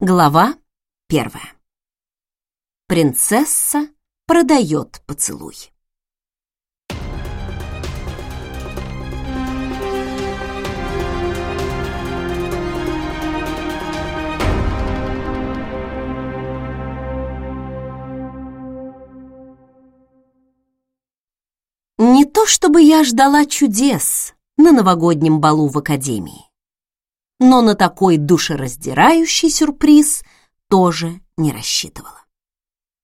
Глава первая. Принцесса продает поцелуй. Не то чтобы я ждала чудес на новогоднем балу в академии но на такой душераздирающий сюрприз тоже не рассчитывала.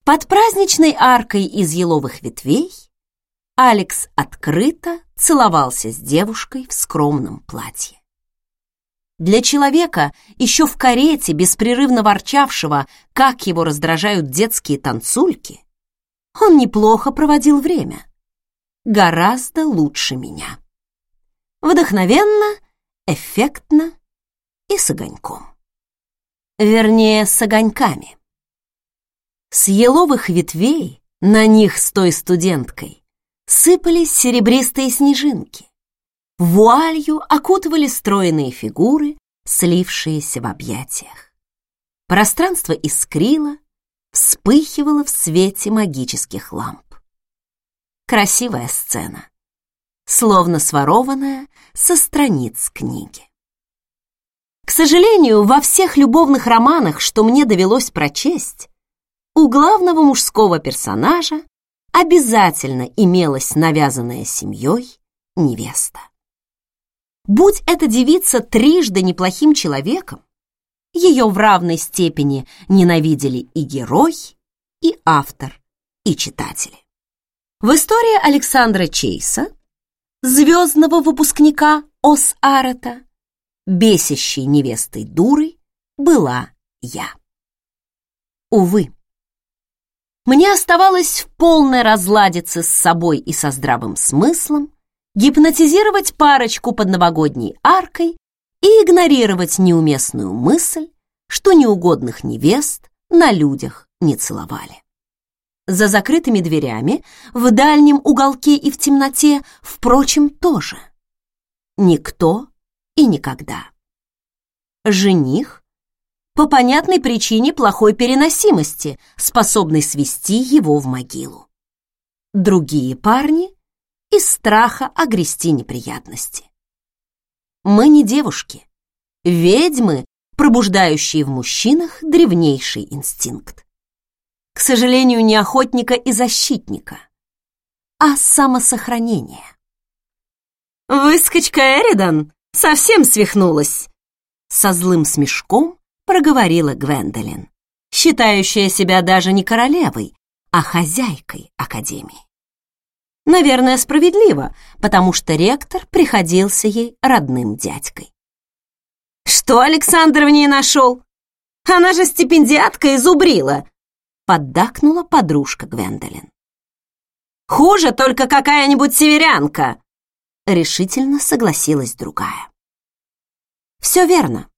Под праздничной аркой из еловых ветвей Алекс открыто целовался с девушкой в скромном платье. Для человека, еще в карете, беспрерывно ворчавшего, как его раздражают детские танцульки, он неплохо проводил время. Гораздо лучше меня. Вдохновенно, эффектно и с огоньком. Вернее, с огоньками. С еловых ветвей на них с той студенткой сыпались серебристые снежинки. Вуалью окутывали стройные фигуры, слившиеся в объятиях. Пространство искрило, вспыхивало в свете магических ламп. Красивая сцена, словно сворованная со страниц книги. К сожалению, во всех любовных романах, что мне довелось прочесть, у главного мужского персонажа обязательно имелась навязанная семьей невеста. Будь эта девица трижды неплохим человеком, ее в равной степени ненавидели и герой, и автор, и читатели. В истории Александра Чейса, звездного выпускника Ос Арета, бесящей невестой дурой была я. Увы, мне оставалось в полной разладиться с собой и со здравым смыслом, гипнотизировать парочку под новогодней аркой и игнорировать неуместную мысль, что неугодных невест на людях не целовали. За закрытыми дверями, в дальнем уголке и в темноте, впрочем, тоже. Никто и никогда. Жених по понятной причине плохой переносимости, способный свести его в могилу. Другие парни из страха огрести неприятности. Мы не девушки, ведьмы, пробуждающие в мужчинах древнейший инстинкт. К сожалению, не охотника и защитника, а самосохранения. «Выскочка Эридан совсем свихнулась!» Со злым смешком проговорила Гвендолин, считающая себя даже не королевой, а хозяйкой Академии. Наверное, справедливо, потому что ректор приходился ей родным дядькой. «Что Александр в ней нашел? Она же стипендиатка из Убрила!» поддакнула подружка Гвендолин. «Хуже только какая-нибудь северянка!» Решительно согласилась другая. Все верно.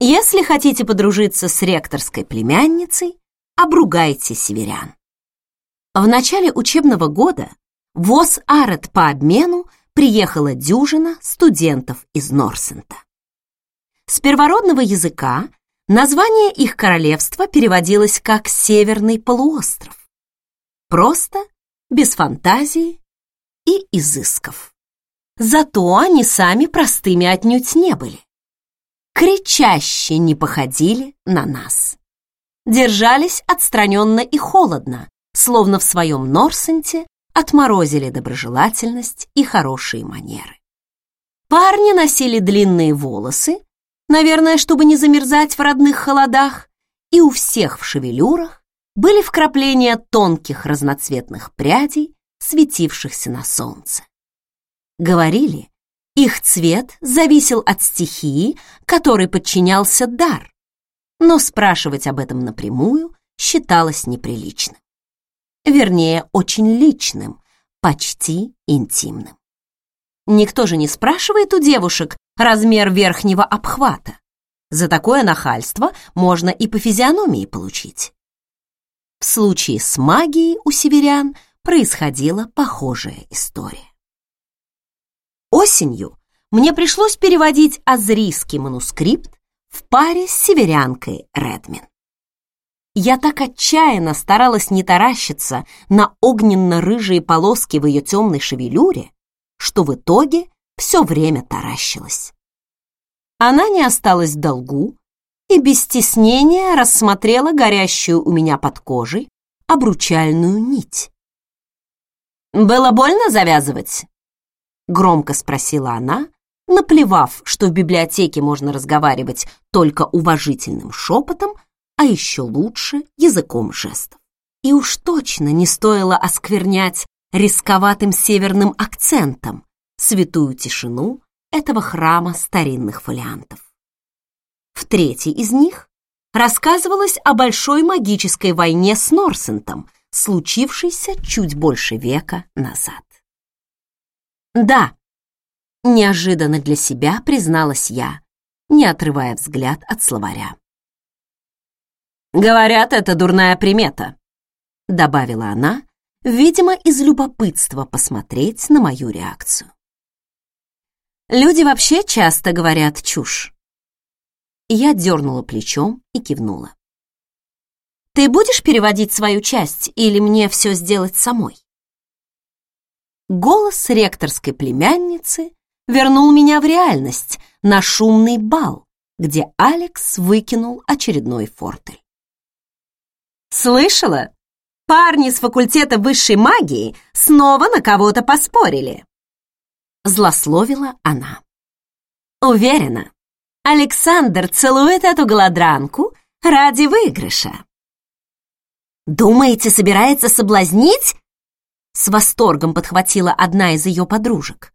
Если хотите подружиться с ректорской племянницей, обругайте северян. В начале учебного года в Ос-Арет по обмену приехала дюжина студентов из Норсента. С первородного языка название их королевства переводилось как «Северный полуостров». Просто, без фантазии и изысков. Зато они сами простыми отнюдь не были. Кричаще не походили на нас. Держались отстраненно и холодно, словно в своем Норсенте отморозили доброжелательность и хорошие манеры. Парни носили длинные волосы, наверное, чтобы не замерзать в родных холодах, и у всех в шевелюрах были вкрапления тонких разноцветных прядей, светившихся на солнце. Говорили, их цвет зависел от стихии, которой подчинялся дар, но спрашивать об этом напрямую считалось неприличным. Вернее, очень личным, почти интимным. Никто же не спрашивает у девушек размер верхнего обхвата. За такое нахальство можно и по физиономии получить. В случае с магией у северян происходила похожая история. Осенью мне пришлось переводить азрийский манускрипт в паре с северянкой Редмин. Я так отчаянно старалась не таращиться на огненно-рыжие полоски в ее темной шевелюре, что в итоге все время таращилась. Она не осталась в долгу и без стеснения рассмотрела горящую у меня под кожей обручальную нить. «Было больно завязывать?» — громко спросила она, наплевав, что в библиотеке можно разговаривать только уважительным шепотом, а еще лучше языком жестов. И уж точно не стоило осквернять рисковатым северным акцентом святую тишину этого храма старинных фолиантов. В третьей из них рассказывалось о большой магической войне с Норсентом, случившейся чуть больше века назад. Да, неожиданно для себя призналась я, не отрывая взгляд от словаря. «Говорят, это дурная примета», — добавила она, видимо, из любопытства посмотреть на мою реакцию. Люди вообще часто говорят чушь. Я дернула плечом и кивнула. «Ты будешь переводить свою часть или мне все сделать самой?» Голос ректорской племянницы вернул меня в реальность на шумный бал, где Алекс выкинул очередной фортель. «Слышала? Парни с факультета высшей магии снова на кого-то поспорили!» Злословила она. «Уверена, Александр целует эту голодранку ради выигрыша». «Думаете, собирается соблазнить?» С восторгом подхватила одна из ее подружек.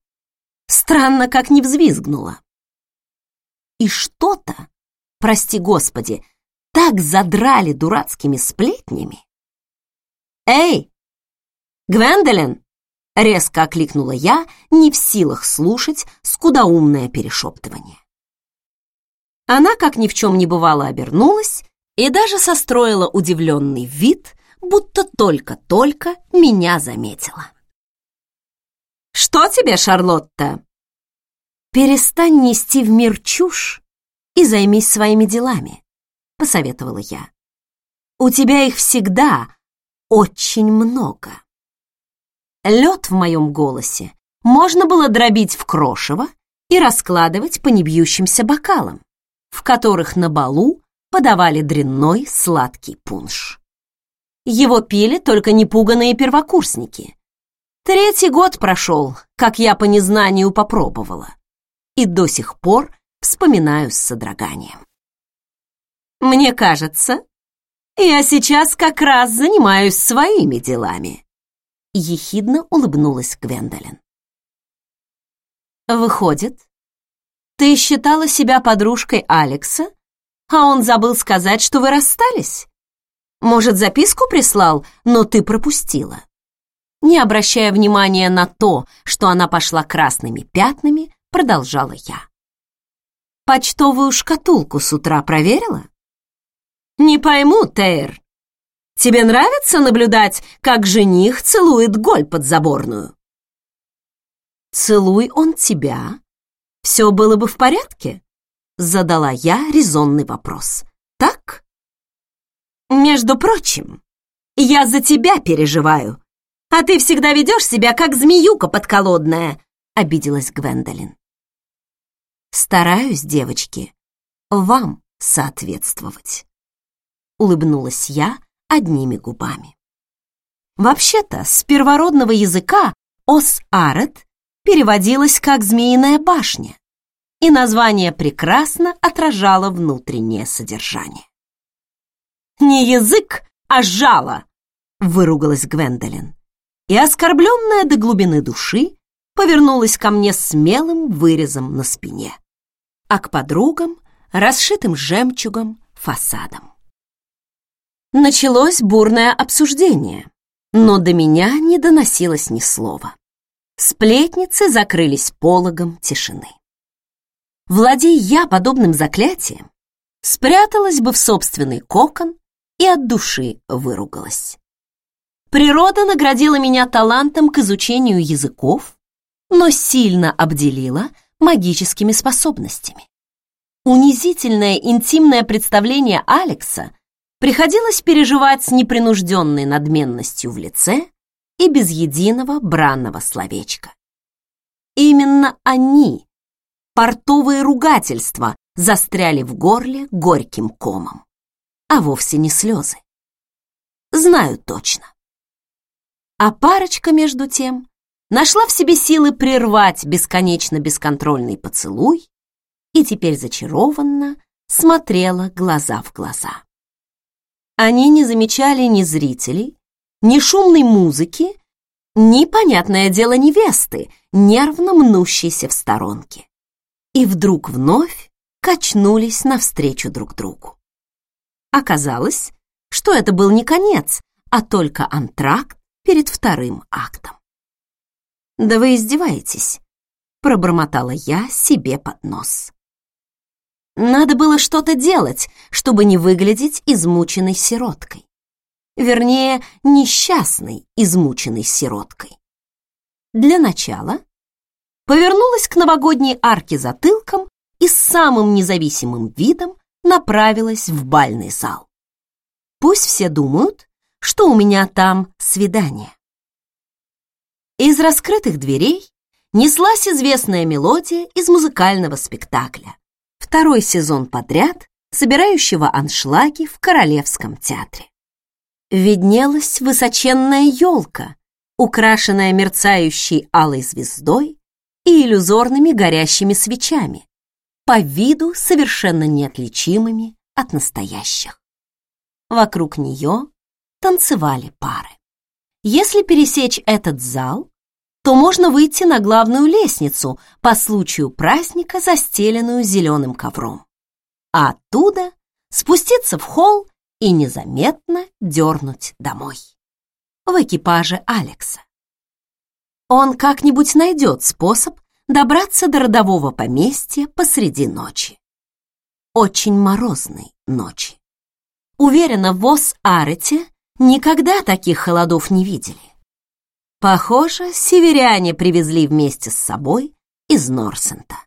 Странно, как не взвизгнула. И что-то, прости господи, так задрали дурацкими сплетнями. «Эй, Гвендолин!» — резко окликнула я, не в силах слушать скудоумное перешептывание. Она, как ни в чем не бывало, обернулась и даже состроила удивленный вид, будто только-только меня заметила. «Что тебе, Шарлотта?» «Перестань нести в мир чушь и займись своими делами», — посоветовала я. «У тебя их всегда очень много». Лед в моем голосе можно было дробить в крошево и раскладывать по небьющимся бокалам, в которых на балу подавали дрянной сладкий пунш. Его пили только непуганные первокурсники, Третий год прошел, как я по незнанию попробовала. И до сих пор вспоминаю с содроганием. Мне кажется, я сейчас как раз занимаюсь своими делами. Ехидно улыбнулась Гвендолин. Выходит, ты считала себя подружкой Алекса, а он забыл сказать, что вы расстались? Может, записку прислал, но ты пропустила? Не обращая внимания на то, что она пошла красными пятнами, продолжала я. «Почтовую шкатулку с утра проверила?» «Не пойму, Тейр. Тебе нравится наблюдать, как жених целует голь под заборную?» «Целуй он тебя, все было бы в порядке?» Задала я резонный вопрос. «Между прочим, я за тебя переживаю», а ты всегда ведешь себя, как змеюка подколодная», — обиделась Гвендолин. «Стараюсь, девочки, вам соответствовать», — улыбнулась я одними губами. Вообще-то, с первородного языка «ос-арет» переводилось как «змеиная башня», и название прекрасно отражало внутреннее содержание. «Не язык, а жало!» — выругалась Гвендолин и, оскорбленная до глубины души, повернулась ко мне смелым вырезом на спине, а к подругам расшитым жемчугом фасадом. Началось бурное обсуждение, но до меня не доносилось ни слова. Сплетницы закрылись пологом тишины. Владей я подобным заклятием, спряталась бы в собственный кокон и от души выругалась. Природа наградила меня талантом к изучению языков, но сильно обделила магическими способностями. унизительное интимное представление Алекса приходилось переживать с непринужденной надменностью в лице и без единого бранного словечка. Именно они, портовые ругательства, застряли в горле горьким комом, а вовсе не слезы. Знаю точно. А парочка, между тем, нашла в себе силы прервать бесконечно бесконтрольный поцелуй и теперь зачарованно смотрела глаза в глаза. Они не замечали ни зрителей, ни шумной музыки, ни, понятное дело, невесты, нервно мнущейся в сторонке. И вдруг вновь качнулись навстречу друг другу. Оказалось, что это был не конец, а только антракт перед вторым актом. «Да вы издеваетесь», — пробормотала я себе под нос. Надо было что-то делать, чтобы не выглядеть измученной сироткой. Вернее, несчастной, измученной сироткой. Для начала повернулась к новогодней арке затылком и с самым независимым видом направилась в бальный зал. Пусть все думают, что у меня там свидание. Из раскрытых дверей неслась известная мелодия из музыкального спектакля, второй сезон подряд собирающего аншлаги в Королевском театре. Виднелась высоченная елка, украшенная мерцающей алой звездой и иллюзорными горящими свечами, по виду совершенно неотличимыми от настоящих. Вокруг нее танцевали пары. Если пересечь этот зал, то можно выйти на главную лестницу по случаю праздника, застеленную зеленым ковром. А оттуда спуститься в холл и незаметно дернуть домой. В экипаже Алекса. Он как-нибудь найдет способ добраться до родового поместья посреди ночи. Очень морозной ночи. Уверена, в Ос-Арете никогда таких холодов не видели. Похоже, северяне привезли вместе с собой из Норсента.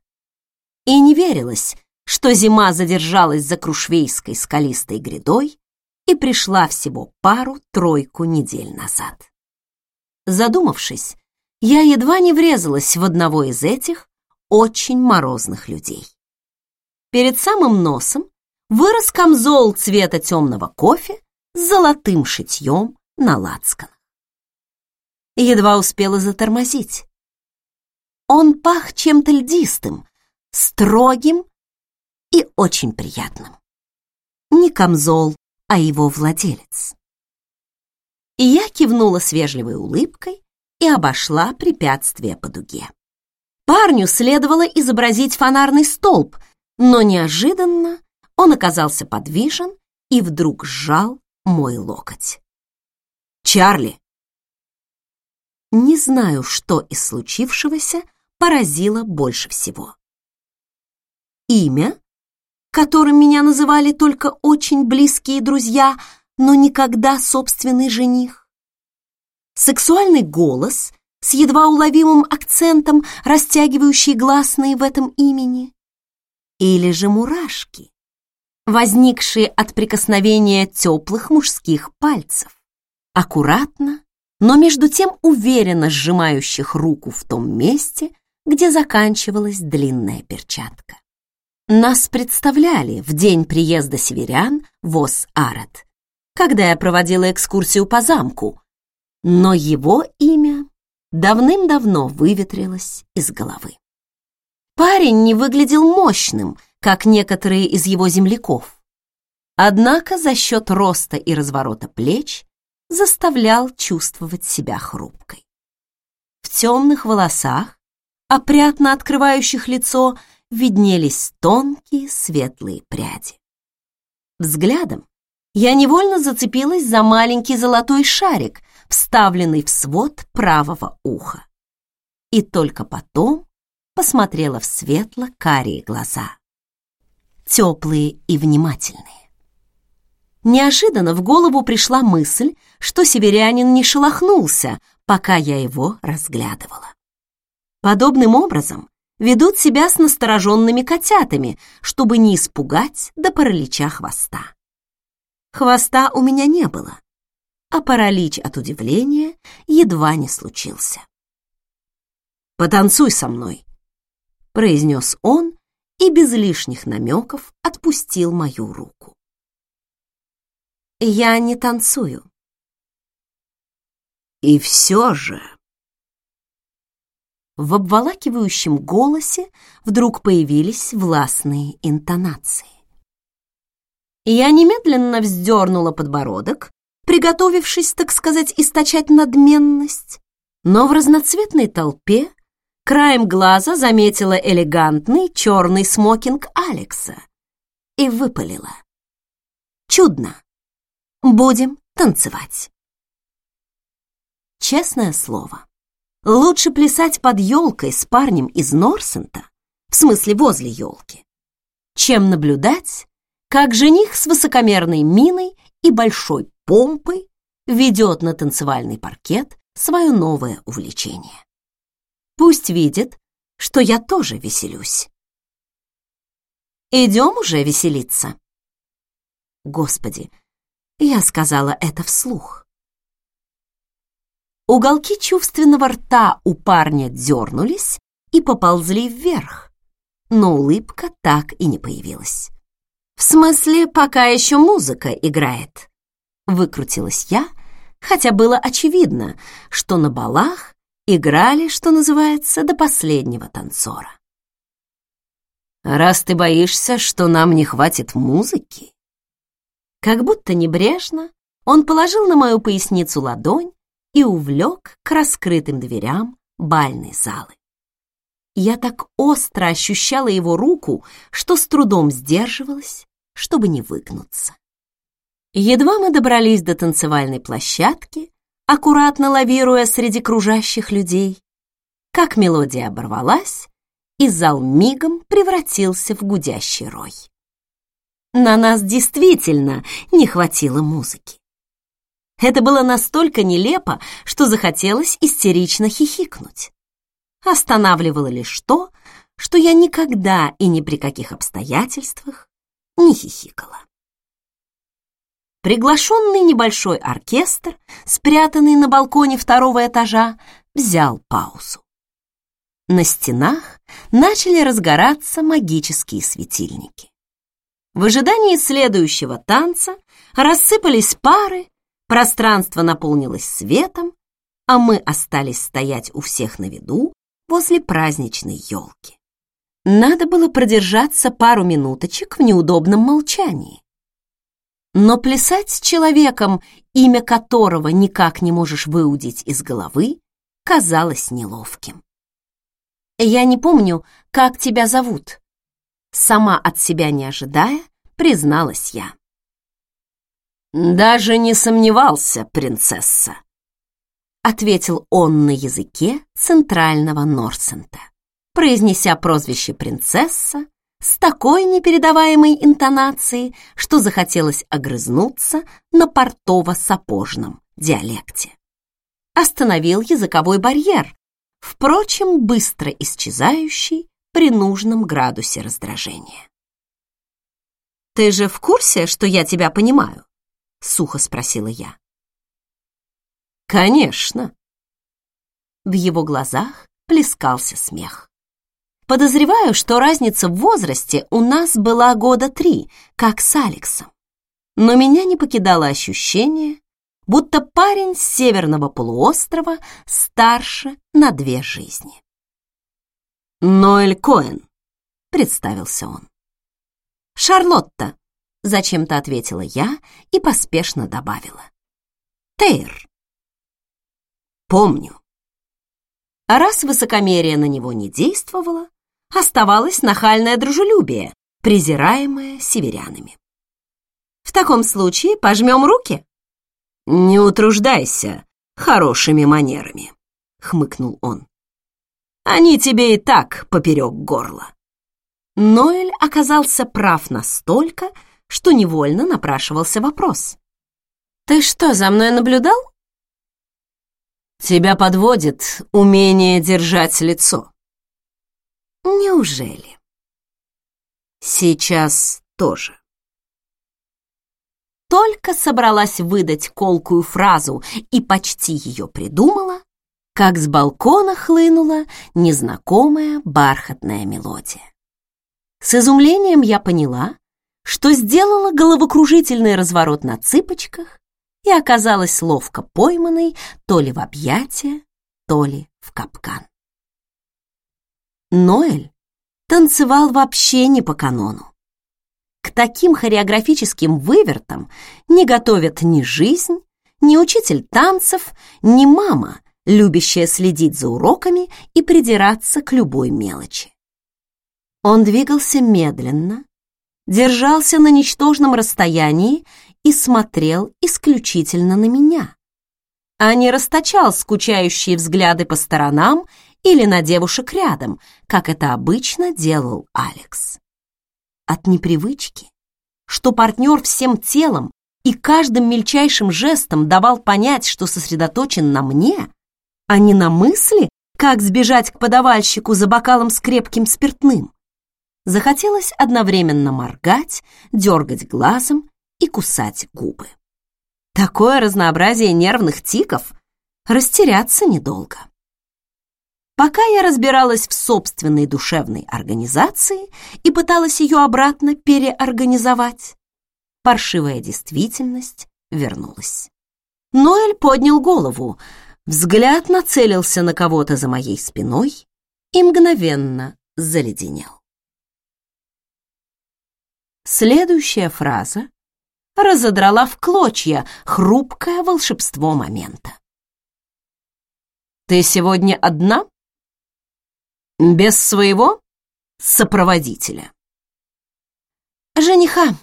И не верилось, что зима задержалась за Крушвейской скалистой грядой и пришла всего пару-тройку недель назад. Задумавшись, я едва не врезалась в одного из этих очень морозных людей. Перед самым носом вырос камзол цвета темного кофе с золотым шитьем на лацкан едва успела затормозить. Он пах чем-то льдистым, строгим и очень приятным. Не камзол, а его владелец. И я кивнула с вежливой улыбкой и обошла препятствие по дуге. Парню следовало изобразить фонарный столб, но неожиданно он оказался подвижен и вдруг сжал мой локоть. «Чарли!» Не знаю, что из случившегося поразило больше всего. Имя, которым меня называли только очень близкие друзья, но никогда собственный жених. Сексуальный голос с едва уловимым акцентом, растягивающий гласные в этом имени. Или же мурашки, возникшие от прикосновения теплых мужских пальцев, аккуратно но между тем уверенно сжимающих руку в том месте, где заканчивалась длинная перчатка. Нас представляли в день приезда северян в Ос-Арат, когда я проводила экскурсию по замку, но его имя давным-давно выветрилось из головы. Парень не выглядел мощным, как некоторые из его земляков. Однако за счет роста и разворота плеч заставлял чувствовать себя хрупкой. В темных волосах, опрятно открывающих лицо, виднелись тонкие светлые пряди. Взглядом я невольно зацепилась за маленький золотой шарик, вставленный в свод правого уха. И только потом посмотрела в светло-карие глаза. Теплые и внимательные. Неожиданно в голову пришла мысль, что северянин не шелохнулся, пока я его разглядывала. Подобным образом ведут себя с настороженными котятами, чтобы не испугать до паралича хвоста. Хвоста у меня не было, а паралич от удивления едва не случился. «Потанцуй со мной», — произнес он и без лишних намеков отпустил мою руку. «Я не танцую». «И все же...» В обволакивающем голосе вдруг появились властные интонации. Я немедленно вздернула подбородок, приготовившись, так сказать, источать надменность, но в разноцветной толпе краем глаза заметила элегантный черный смокинг Алекса и выпалила. «Чудно! Будем танцевать!» Честное слово, лучше плясать под елкой с парнем из Норсента, в смысле возле елки, чем наблюдать, как жених с высокомерной миной и большой помпой ведет на танцевальный паркет свое новое увлечение. Пусть видит, что я тоже веселюсь. Идем уже веселиться. Господи, я сказала это вслух. Уголки чувственного рта у парня дернулись и поползли вверх, но улыбка так и не появилась. «В смысле, пока еще музыка играет?» Выкрутилась я, хотя было очевидно, что на балах играли, что называется, до последнего танцора. «Раз ты боишься, что нам не хватит музыки...» Как будто небрежно он положил на мою поясницу ладонь и увлек к раскрытым дверям бальной залы. Я так остро ощущала его руку, что с трудом сдерживалась, чтобы не выгнуться. Едва мы добрались до танцевальной площадки, аккуратно лавируя среди кружащих людей, как мелодия оборвалась, и зал мигом превратился в гудящий рой. На нас действительно не хватило музыки. Это было настолько нелепо, что захотелось истерично хихикнуть. Останавливало лишь то, что я никогда и ни при каких обстоятельствах не хихикала. Приглашенный небольшой оркестр, спрятанный на балконе второго этажа, взял паузу. На стенах начали разгораться магические светильники. В ожидании следующего танца рассыпались пары, пространство наполнилось светом, а мы остались стоять у всех на виду возле праздничной елки. Надо было продержаться пару минуточек в неудобном молчании. Но плясать с человеком, имя которого никак не можешь выудить из головы, казалось неловким. «Я не помню, как тебя зовут», сама от себя не ожидая, призналась я. «Даже не сомневался, принцесса», — ответил он на языке центрального Норсента произнеся прозвище принцесса с такой непередаваемой интонацией, что захотелось огрызнуться на портово-сапожном диалекте. Остановил языковой барьер, впрочем, быстро исчезающий при нужном градусе раздражения. «Ты же в курсе, что я тебя понимаю?» — сухо спросила я. «Конечно». В его глазах плескался смех. Подозреваю, что разница в возрасте у нас была года три, как с Алексом. Но меня не покидало ощущение, будто парень с северного полуострова старше на две жизни. «Ноэль Коэн», — представился он. «Шарлотта», — зачем-то ответила я и поспешно добавила. «Тейр». «Помню». А раз высокомерие на него не действовало, оставалось нахальное дружелюбие, презираемое северянами. В таком случае пожмем руки. Не утруждайся хорошими манерами, хмыкнул он. Они тебе и так поперек горла. Ноэль оказался прав настолько, что невольно напрашивался вопрос. «Ты что, за мной наблюдал?» «Тебя подводит умение держать лицо», Неужели? Сейчас тоже. Только собралась выдать колкую фразу и почти ее придумала, как с балкона хлынула незнакомая бархатная мелодия. С изумлением я поняла, что сделала головокружительный разворот на цыпочках и оказалась ловко пойманной то ли в объятия, то ли в капкан. Ноэль танцевал вообще не по канону. К таким хореографическим вывертам не готовят ни жизнь, ни учитель танцев, ни мама, любящая следить за уроками и придираться к любой мелочи. Он двигался медленно, держался на ничтожном расстоянии и смотрел исключительно на меня, а не расточал скучающие взгляды по сторонам или на девушек рядом, как это обычно делал Алекс. От непривычки, что партнер всем телом и каждым мельчайшим жестом давал понять, что сосредоточен на мне, а не на мысли, как сбежать к подавальщику за бокалом с крепким спиртным. Захотелось одновременно моргать, дергать глазом и кусать губы. Такое разнообразие нервных тиков растеряться недолго. Пока я разбиралась в собственной душевной организации и пыталась ее обратно переорганизовать, паршивая действительность вернулась. Ноэль поднял голову, взгляд нацелился на кого-то за моей спиной и мгновенно заледенел. Следующая фраза разодрала в клочья хрупкое волшебство момента. «Ты сегодня одна?» Без своего сопроводителя. Жениха,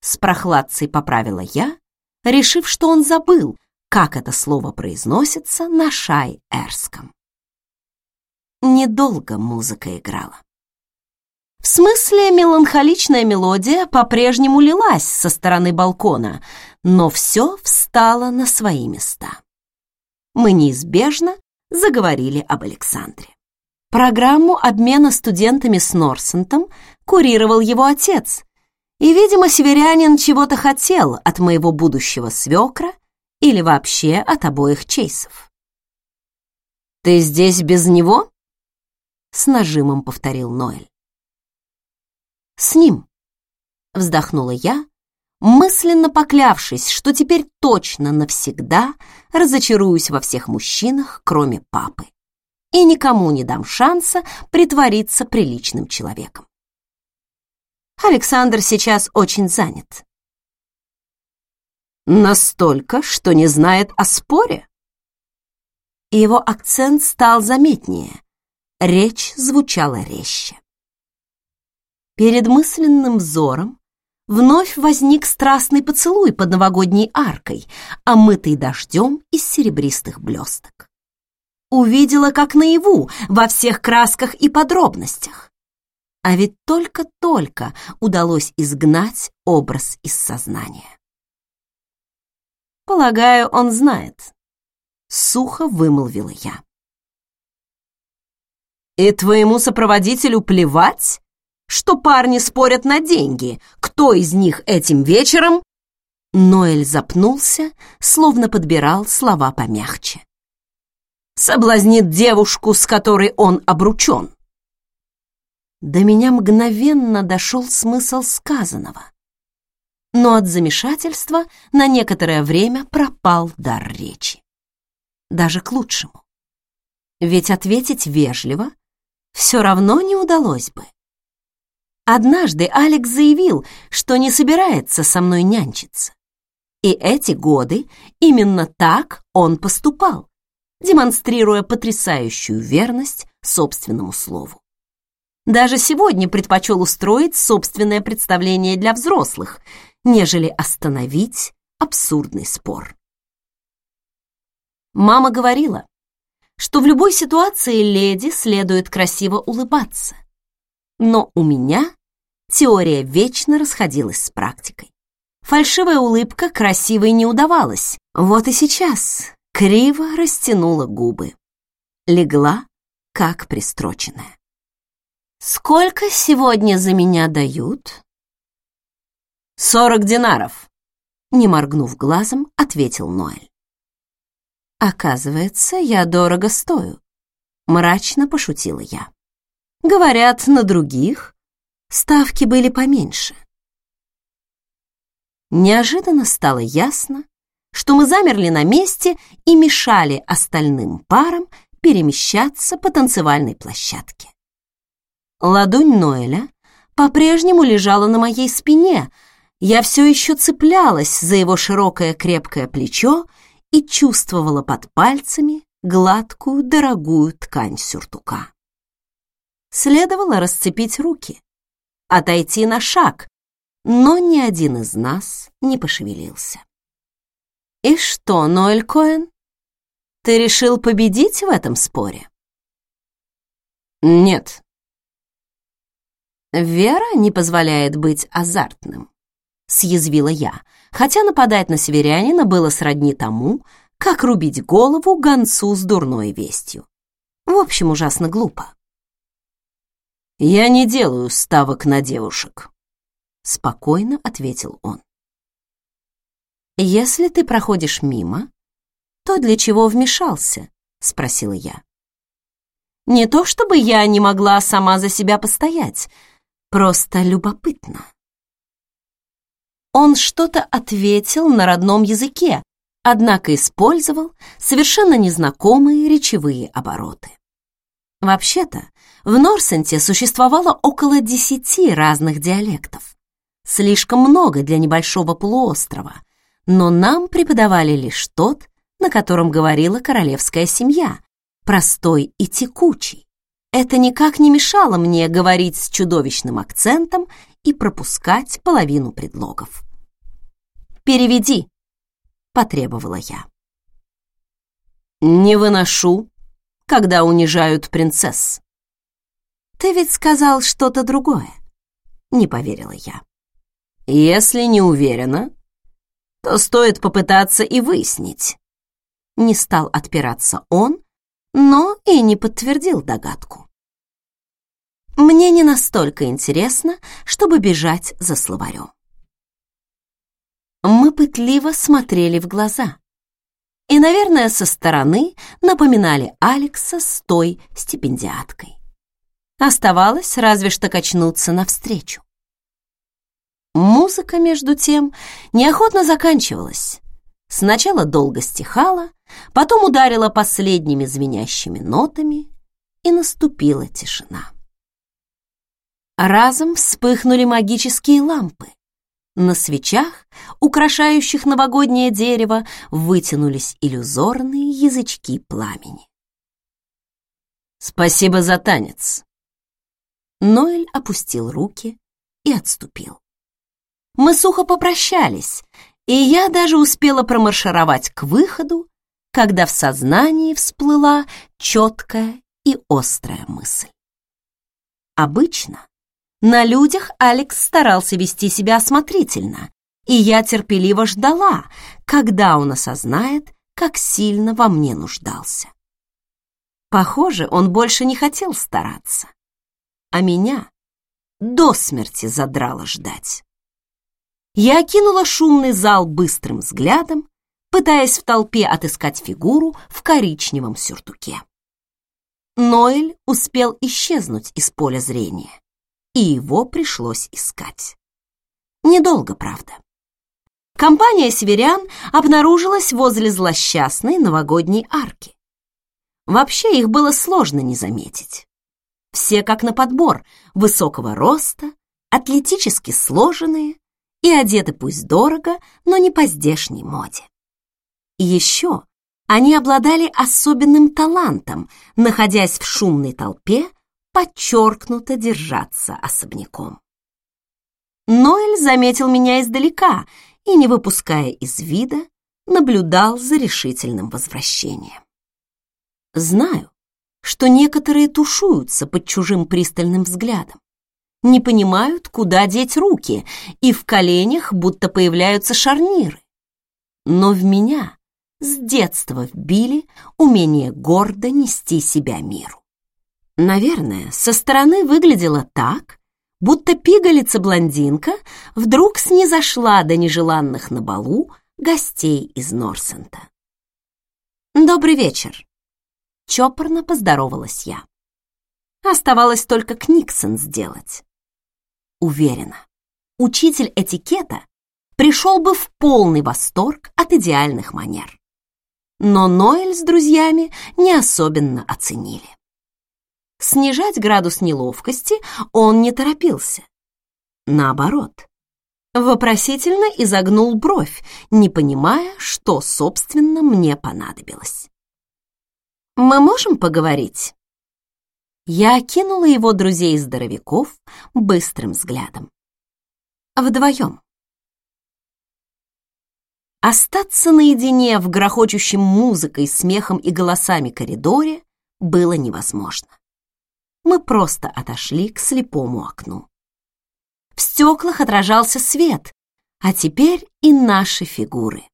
с прохладцей поправила я, решив, что он забыл, как это слово произносится на шай-эрском. Недолго музыка играла. В смысле, меланхоличная мелодия по-прежнему лилась со стороны балкона, но все встало на свои места. Мы неизбежно заговорили об Александре. Программу обмена студентами с Норсентом курировал его отец, и, видимо, северянин чего-то хотел от моего будущего свекра или вообще от обоих Чейсов. «Ты здесь без него?» — с нажимом повторил Ноэль. «С ним», — вздохнула я, мысленно поклявшись, что теперь точно навсегда разочаруюсь во всех мужчинах, кроме папы и никому не дам шанса притвориться приличным человеком. Александр сейчас очень занят. Настолько, что не знает о споре? Его акцент стал заметнее, речь звучала резче. Перед мысленным взором вновь возник страстный поцелуй под новогодней аркой, омытый дождем из серебристых блесток увидела как наяву, во всех красках и подробностях. А ведь только-только удалось изгнать образ из сознания. Полагаю, он знает. Сухо вымолвила я. И твоему сопроводителю плевать, что парни спорят на деньги, кто из них этим вечером... Ноэль запнулся, словно подбирал слова помягче соблазнит девушку, с которой он обручен. До меня мгновенно дошел смысл сказанного, но от замешательства на некоторое время пропал дар речи. Даже к лучшему. Ведь ответить вежливо все равно не удалось бы. Однажды Алекс заявил, что не собирается со мной нянчиться. И эти годы именно так он поступал, демонстрируя потрясающую верность собственному слову. Даже сегодня предпочел устроить собственное представление для взрослых, нежели остановить абсурдный спор. Мама говорила, что в любой ситуации леди следует красиво улыбаться. Но у меня теория вечно расходилась с практикой. Фальшивая улыбка красивой не удавалась. Вот и сейчас криво растянула губы. Легла, как пристроченная. «Сколько сегодня за меня дают?» «Сорок динаров», — не моргнув глазом, ответил Ноэль. «Оказывается, я дорого стою», — мрачно пошутила я. «Говорят, на других ставки были поменьше». Неожиданно стало ясно, что мы замерли на месте и мешали остальным парам перемещаться по танцевальной площадке. Ладонь Ноэля по-прежнему лежала на моей спине, я все еще цеплялась за его широкое крепкое плечо и чувствовала под пальцами гладкую, дорогую ткань сюртука. Следовало расцепить руки, отойти на шаг, но ни один из нас не пошевелился. «И что, Ноэль Коэн, ты решил победить в этом споре?» «Нет». «Вера не позволяет быть азартным», — съязвила я, хотя нападать на северянина было сродни тому, как рубить голову гонцу с дурной вестью. В общем, ужасно глупо. «Я не делаю ставок на девушек», — спокойно ответил он. «Если ты проходишь мимо, то для чего вмешался?» — спросила я. «Не то чтобы я не могла сама за себя постоять, просто любопытно». Он что-то ответил на родном языке, однако использовал совершенно незнакомые речевые обороты. Вообще-то, в Норсенте существовало около десяти разных диалектов. Слишком много для небольшого полуострова, но нам преподавали лишь тот, на котором говорила королевская семья, простой и текучий. Это никак не мешало мне говорить с чудовищным акцентом и пропускать половину предлогов. «Переведи», — потребовала я. «Не выношу, когда унижают принцесс». «Ты ведь сказал что-то другое», — не поверила я. «Если не уверена, то стоит попытаться и выяснить». Не стал отпираться он, но и не подтвердил догадку. Мне не настолько интересно, чтобы бежать за словарем. Мы пытливо смотрели в глаза и, наверное, со стороны напоминали Алекса с той стипендиаткой. Оставалось разве что качнуться навстречу. Музыка, между тем, неохотно заканчивалась. Сначала долго стихала, потом ударила последними звенящими нотами, и наступила тишина. Разом вспыхнули магические лампы. На свечах, украшающих новогоднее дерево, вытянулись иллюзорные язычки пламени. «Спасибо за танец!» Ноэль опустил руки и отступил. Мы сухо попрощались, и я даже успела промаршировать к выходу, когда в сознании всплыла четкая и острая мысль. Обычно на людях Алекс старался вести себя осмотрительно, и я терпеливо ждала, когда он осознает, как сильно во мне нуждался. Похоже, он больше не хотел стараться, а меня до смерти задрало ждать. Я окинула шумный зал быстрым взглядом, пытаясь в толпе отыскать фигуру в коричневом сюртуке. Ноэль успел исчезнуть из поля зрения, и его пришлось искать. Недолго, правда. Компания северян обнаружилась возле злосчастной новогодней арки. Вообще их было сложно не заметить. Все как на подбор, высокого роста, атлетически сложенные, и одеты пусть дорого, но не по здешней моде. Еще они обладали особенным талантом, находясь в шумной толпе, подчеркнуто держаться особняком. Ноэль заметил меня издалека и, не выпуская из вида, наблюдал за решительным возвращением. Знаю, что некоторые тушуются под чужим пристальным взглядом, не понимают, куда деть руки, и в коленях будто появляются шарниры. Но в меня с детства вбили умение гордо нести себя миру. Наверное, со стороны выглядело так, будто пигалица-блондинка вдруг снизошла до нежеланных на балу гостей из Норсента. «Добрый вечер!» — чопорно поздоровалась я. Оставалось только Книксон сделать. Уверена, учитель этикета пришел бы в полный восторг от идеальных манер. Но Ноэль с друзьями не особенно оценили. Снижать градус неловкости он не торопился. Наоборот, вопросительно изогнул бровь, не понимая, что, собственно, мне понадобилось. «Мы можем поговорить?» Я окинула его друзей-здоровяков быстрым взглядом. Вдвоем. Остаться наедине в грохочущем музыкой, смехом и голосами коридоре было невозможно. Мы просто отошли к слепому окну. В стеклах отражался свет, а теперь и наши фигуры.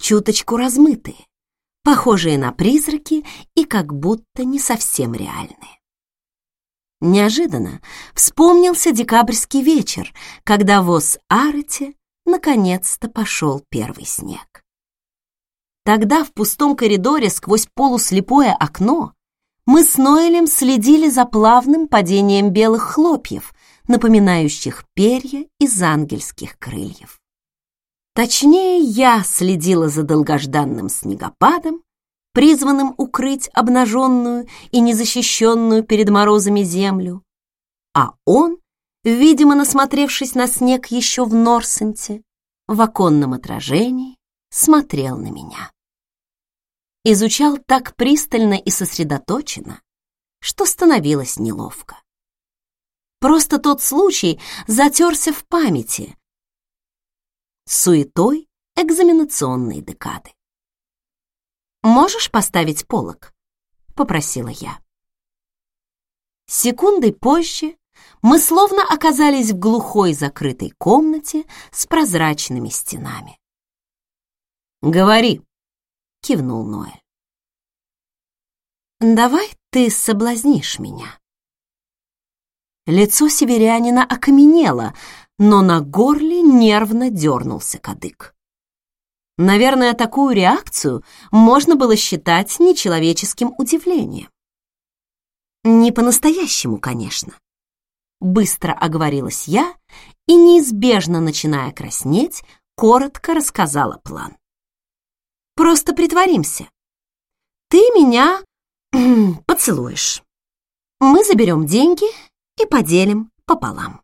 Чуточку размытые, похожие на призраки и как будто не совсем реальные. Неожиданно вспомнился декабрьский вечер, когда в Ос-Арете наконец-то пошел первый снег. Тогда в пустом коридоре сквозь полуслепое окно мы с Ноэлем следили за плавным падением белых хлопьев, напоминающих перья из ангельских крыльев. Точнее, я следила за долгожданным снегопадом, призванным укрыть обнаженную и незащищенную перед морозами землю, а он, видимо, насмотревшись на снег еще в Норсенте, в оконном отражении смотрел на меня. Изучал так пристально и сосредоточенно, что становилось неловко. Просто тот случай затерся в памяти суетой экзаменационной декады. «Можешь поставить полок?» — попросила я. Секундой позже мы словно оказались в глухой закрытой комнате с прозрачными стенами. «Говори», — кивнул Ноэль. «Давай ты соблазнишь меня». Лицо северянина окаменело, но на горле нервно дернулся кадык. Наверное, такую реакцию можно было считать нечеловеческим удивлением. Не по-настоящему, конечно. Быстро оговорилась я и, неизбежно начиная краснеть, коротко рассказала план. Просто притворимся. Ты меня поцелуешь. Мы заберем деньги и поделим пополам.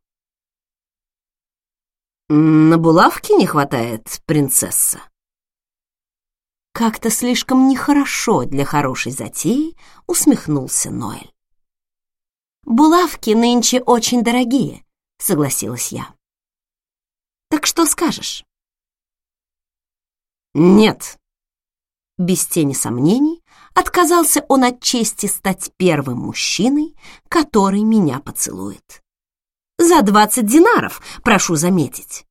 На булавки не хватает, принцесса. Как-то слишком нехорошо для хорошей затеи, усмехнулся Ноэль. Булавки нынче очень дорогие, согласилась я. Так что скажешь? Нет. Без тени сомнений отказался он от чести стать первым мужчиной, который меня поцелует. За двадцать динаров, прошу заметить.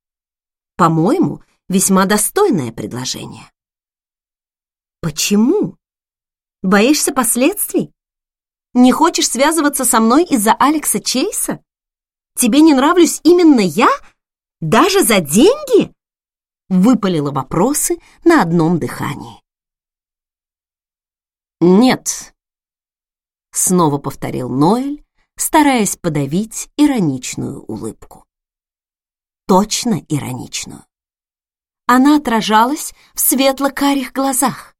По-моему, весьма достойное предложение. Почему? Боишься последствий? Не хочешь связываться со мной из-за Алекса Чейса? Тебе не нравлюсь именно я? Даже за деньги?» Выпалила вопросы на одном дыхании. «Нет», — снова повторил Ноэль, стараясь подавить ироничную улыбку. Точно ироничную. Она отражалась в светло-карих глазах.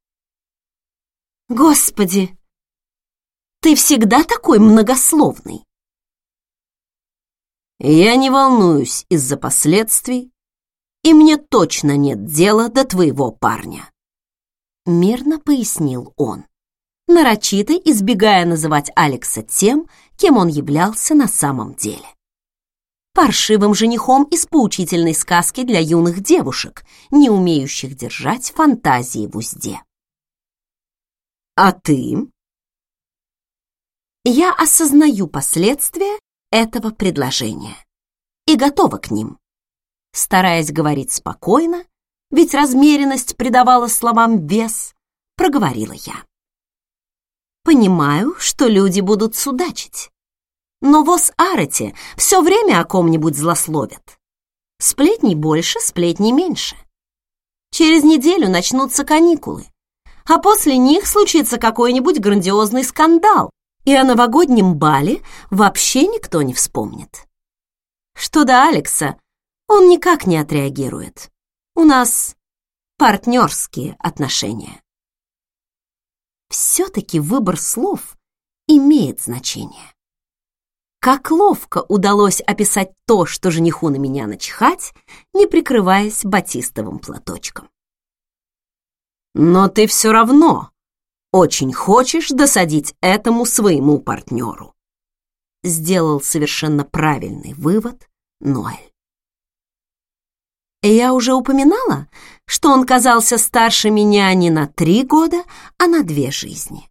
«Господи, ты всегда такой многословный. Я не волнуюсь из-за последствий, и мне точно нет дела до твоего парня. Мирно пояснил он, нарочито избегая называть Алекса тем, кем он являлся на самом деле. Паршивым женихом из поучительной сказки для юных девушек, не умеющих держать фантазии в узде. «А ты?» Я осознаю последствия этого предложения и готова к ним. Стараясь говорить спокойно, ведь размеренность придавала словам вес, проговорила я. Понимаю, что люди будут судачить. Но воз Арете все время о ком-нибудь злословят. Сплетней больше, сплетней меньше. Через неделю начнутся каникулы, а после них случится какой-нибудь грандиозный скандал, и о новогоднем бале вообще никто не вспомнит. Что до Алекса, он никак не отреагирует. У нас партнерские отношения. Все-таки выбор слов имеет значение. Как ловко удалось описать то, что жениху на меня начихать, не прикрываясь батистовым платочком. Но ты все равно очень хочешь досадить этому своему партнеру. Сделал совершенно правильный вывод Ноэль. Я уже упоминала, что он казался старше меня не на три года, а на две жизни.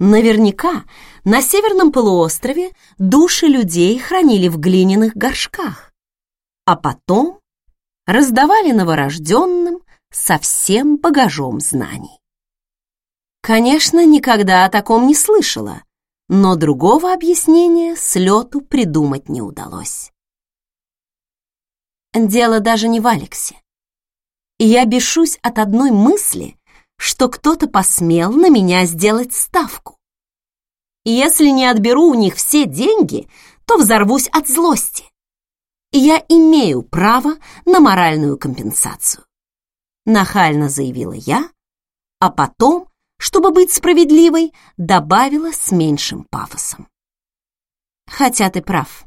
Наверняка на северном полуострове души людей хранили в глиняных горшках, а потом раздавали новорожденным со всем багажом знаний. Конечно, никогда о таком не слышала, но другого объяснения с лету придумать не удалось. Дело даже не в Алексе. Я бешусь от одной мысли, что кто-то посмел на меня сделать ставку. Если не отберу у них все деньги, то взорвусь от злости. Я имею право на моральную компенсацию. Нахально заявила я, а потом, чтобы быть справедливой, добавила с меньшим пафосом. Хотя ты прав.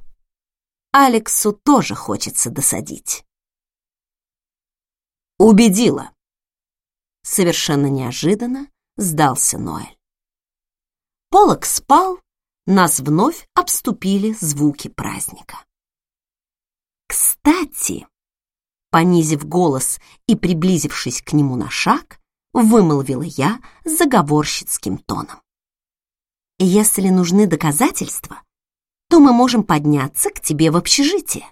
Алексу тоже хочется досадить. Убедила. Совершенно неожиданно сдался Ноэль. Полок спал, нас вновь обступили звуки праздника. Кстати, понизив голос и приблизившись к нему на шаг, вымолвила я заговорщицким тоном. Если нужны доказательства, то мы можем подняться к тебе в общежитие.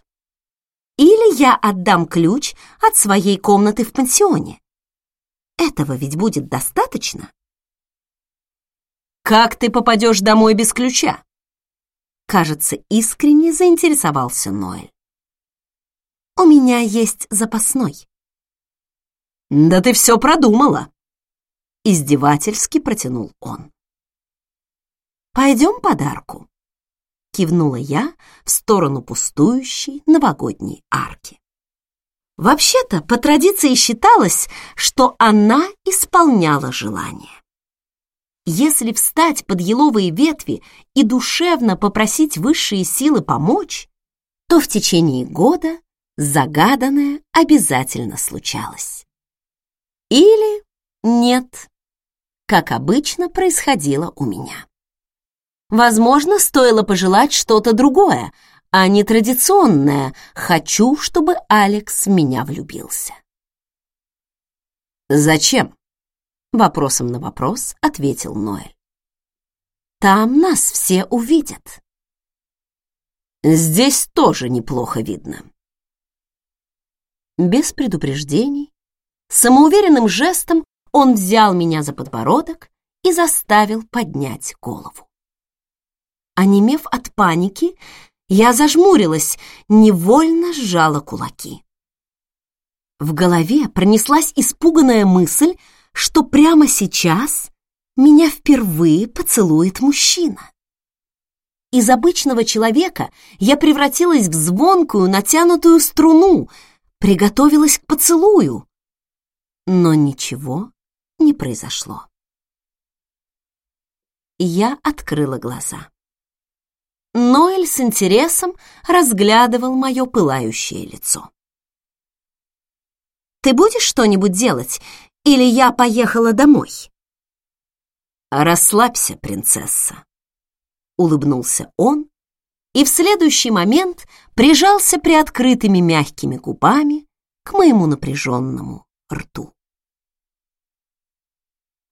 Или я отдам ключ от своей комнаты в пансионе. Этого ведь будет достаточно. Как ты попадешь домой без ключа? Кажется, искренне заинтересовался Ноэль. У меня есть запасной. Да ты все продумала. Издевательски протянул он. Пойдем подарку. Кивнула я в сторону пустующей новогодней арки. Вообще-то, по традиции считалось, что она исполняла желание. Если встать под еловые ветви и душевно попросить высшие силы помочь, то в течение года загаданное обязательно случалось. Или нет, как обычно происходило у меня. Возможно, стоило пожелать что-то другое, а не традиционное «хочу, чтобы Алекс в меня влюбился». «Зачем?» — вопросом на вопрос ответил Ноэль. «Там нас все увидят». «Здесь тоже неплохо видно». Без предупреждений, самоуверенным жестом он взял меня за подбородок и заставил поднять голову. Онемев от паники, я зажмурилась, невольно сжала кулаки. В голове пронеслась испуганная мысль, что прямо сейчас меня впервые поцелует мужчина. Из обычного человека я превратилась в звонкую натянутую струну, приготовилась к поцелую. Но ничего не произошло. Я открыла глаза. Ноэль с интересом разглядывал мое пылающее лицо. «Ты будешь что-нибудь делать, или я поехала домой?» «Расслабься, принцесса», — улыбнулся он и в следующий момент прижался приоткрытыми мягкими губами к моему напряженному рту.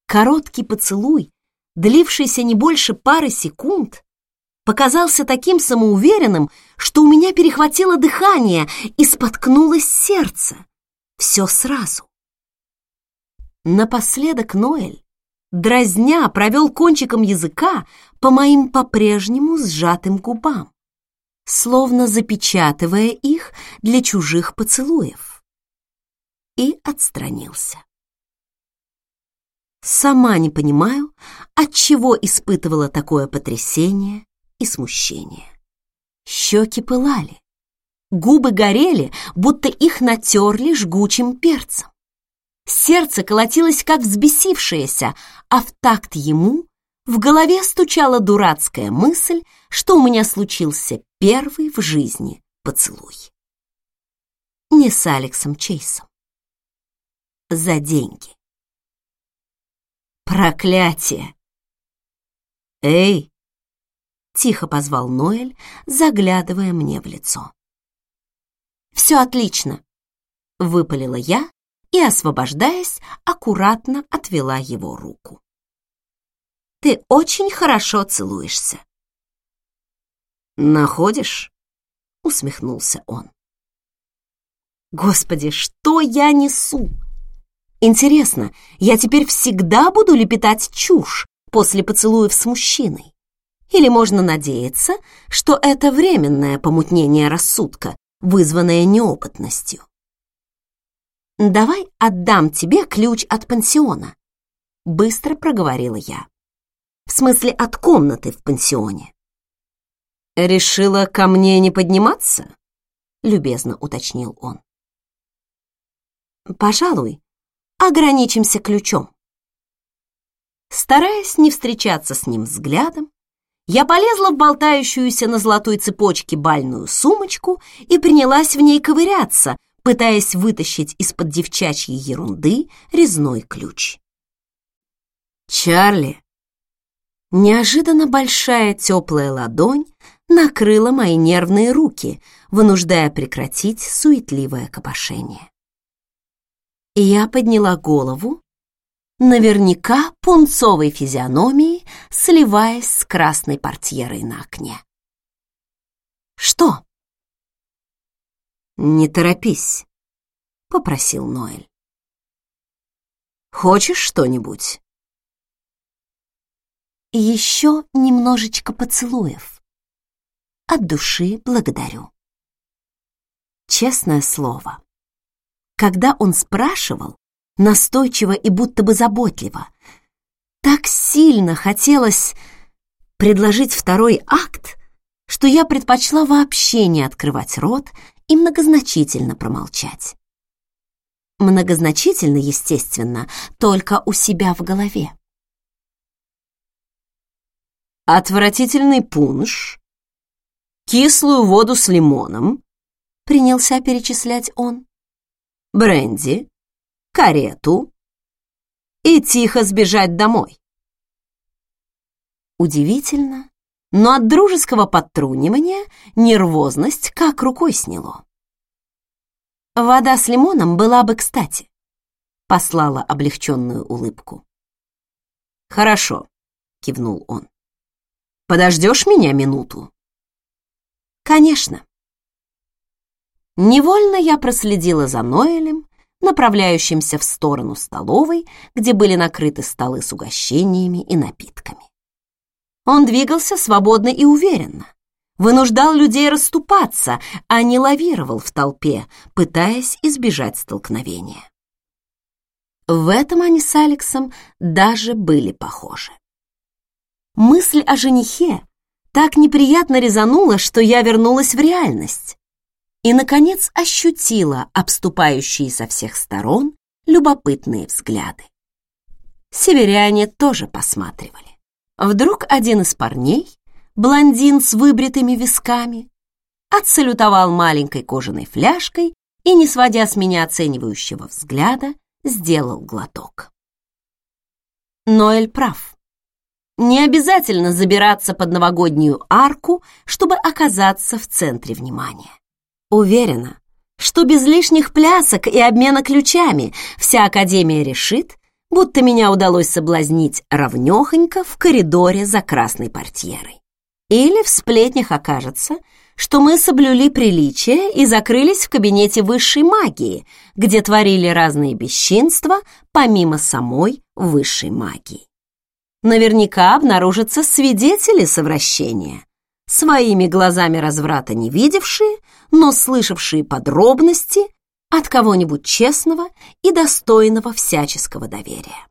Короткий поцелуй, длившийся не больше пары секунд, показался таким самоуверенным, что у меня перехватило дыхание и споткнулось сердце. Все сразу. Напоследок Ноэль дразня провел кончиком языка по моим по-прежнему сжатым губам, словно запечатывая их для чужих поцелуев, и отстранился. Сама не понимаю, от чего испытывала такое потрясение и смущение. Щеки пылали, губы горели, будто их натерли жгучим перцем. Сердце колотилось, как взбесившееся, а в такт ему в голове стучала дурацкая мысль, что у меня случился первый в жизни поцелуй. Не с Алексом Чейсом. За деньги. Проклятие! Эй! Тихо позвал Ноэль, заглядывая мне в лицо. Все отлично, выпалила я и, освобождаясь, аккуратно отвела его руку. «Ты очень хорошо целуешься». «Находишь?» — усмехнулся он. «Господи, что я несу? Интересно, я теперь всегда буду лепетать чушь после поцелуев с мужчиной? Или можно надеяться, что это временное помутнение рассудка, вызванное неопытностью?» «Давай отдам тебе ключ от пансиона», — быстро проговорила я. «В смысле, от комнаты в пансионе». «Решила ко мне не подниматься?» — любезно уточнил он. «Пожалуй, ограничимся ключом». Стараясь не встречаться с ним взглядом, я полезла в болтающуюся на золотой цепочке бальную сумочку и принялась в ней ковыряться, пытаясь вытащить из-под девчачьей ерунды резной ключ. «Чарли!» Неожиданно большая теплая ладонь накрыла мои нервные руки, вынуждая прекратить суетливое копошение. Я подняла голову, наверняка пунцовой физиономией, сливаясь с красной портьерой на окне. «Что?» «Не торопись», — попросил Ноэль. «Хочешь что-нибудь?» «Еще немножечко поцелуев. От души благодарю». Честное слово, когда он спрашивал, настойчиво и будто бы заботливо, так сильно хотелось предложить второй акт, что я предпочла вообще не открывать рот и многозначительно промолчать. Многозначительно, естественно, только у себя в голове. Отвратительный пунш, кислую воду с лимоном, принялся перечислять он, бренди, карету и тихо сбежать домой. Удивительно, но от дружеского подтрунивания нервозность как рукой сняло. «Вода с лимоном была бы кстати», — послала облегченную улыбку. «Хорошо», — кивнул он. «Подождешь меня минуту?» «Конечно». Невольно я проследила за Ноэлем, направляющимся в сторону столовой, где были накрыты столы с угощениями и напитками. Он двигался свободно и уверенно, вынуждал людей расступаться, а не лавировал в толпе, пытаясь избежать столкновения. В этом они с Алексом даже были похожи. Мысль о женихе так неприятно резанула, что я вернулась в реальность и, наконец, ощутила обступающие со всех сторон любопытные взгляды. Северяне тоже посматривали. Вдруг один из парней, блондин с выбритыми висками, отсалютовал маленькой кожаной фляжкой и, не сводя с меня оценивающего взгляда, сделал глоток. Ноэль прав. Не обязательно забираться под новогоднюю арку, чтобы оказаться в центре внимания. Уверена, что без лишних плясок и обмена ключами вся Академия решит, будто меня удалось соблазнить ровнёхонько в коридоре за красной портьерой. Или в сплетнях окажется, что мы соблюли приличие и закрылись в кабинете высшей магии, где творили разные бесчинства помимо самой высшей магии. Наверняка обнаружатся свидетели совращения, своими глазами разврата не видевшие, но слышавшие подробности от кого-нибудь честного и достойного всяческого доверия.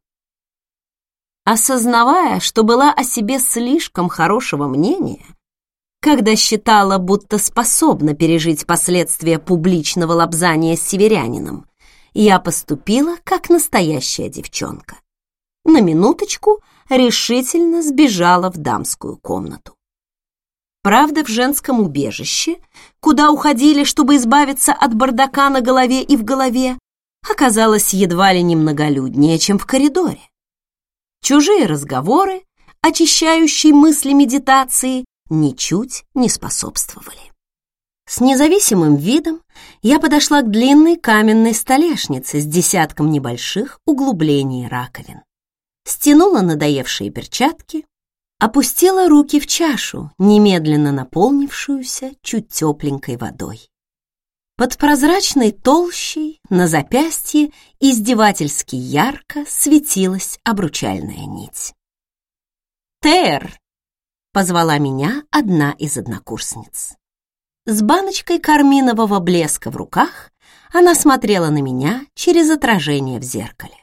Осознавая, что была о себе слишком хорошего мнения, когда считала, будто способна пережить последствия публичного лобзания с северянином, я поступила как настоящая девчонка. На минуточку решительно сбежала в дамскую комнату. Правда, в женском убежище, куда уходили, чтобы избавиться от бардака на голове и в голове, оказалось едва ли не многолюднее, чем в коридоре. Чужие разговоры, очищающие мысли медитации, ничуть не способствовали. С независимым видом я подошла к длинной каменной столешнице с десятком небольших углублений раковин. Стянула надоевшие перчатки, опустила руки в чашу, немедленно наполнившуюся чуть тепленькой водой. Под прозрачной толщей на запястье издевательски ярко светилась обручальная нить. «Тер!» — позвала меня одна из однокурсниц. С баночкой карминового блеска в руках она смотрела на меня через отражение в зеркале.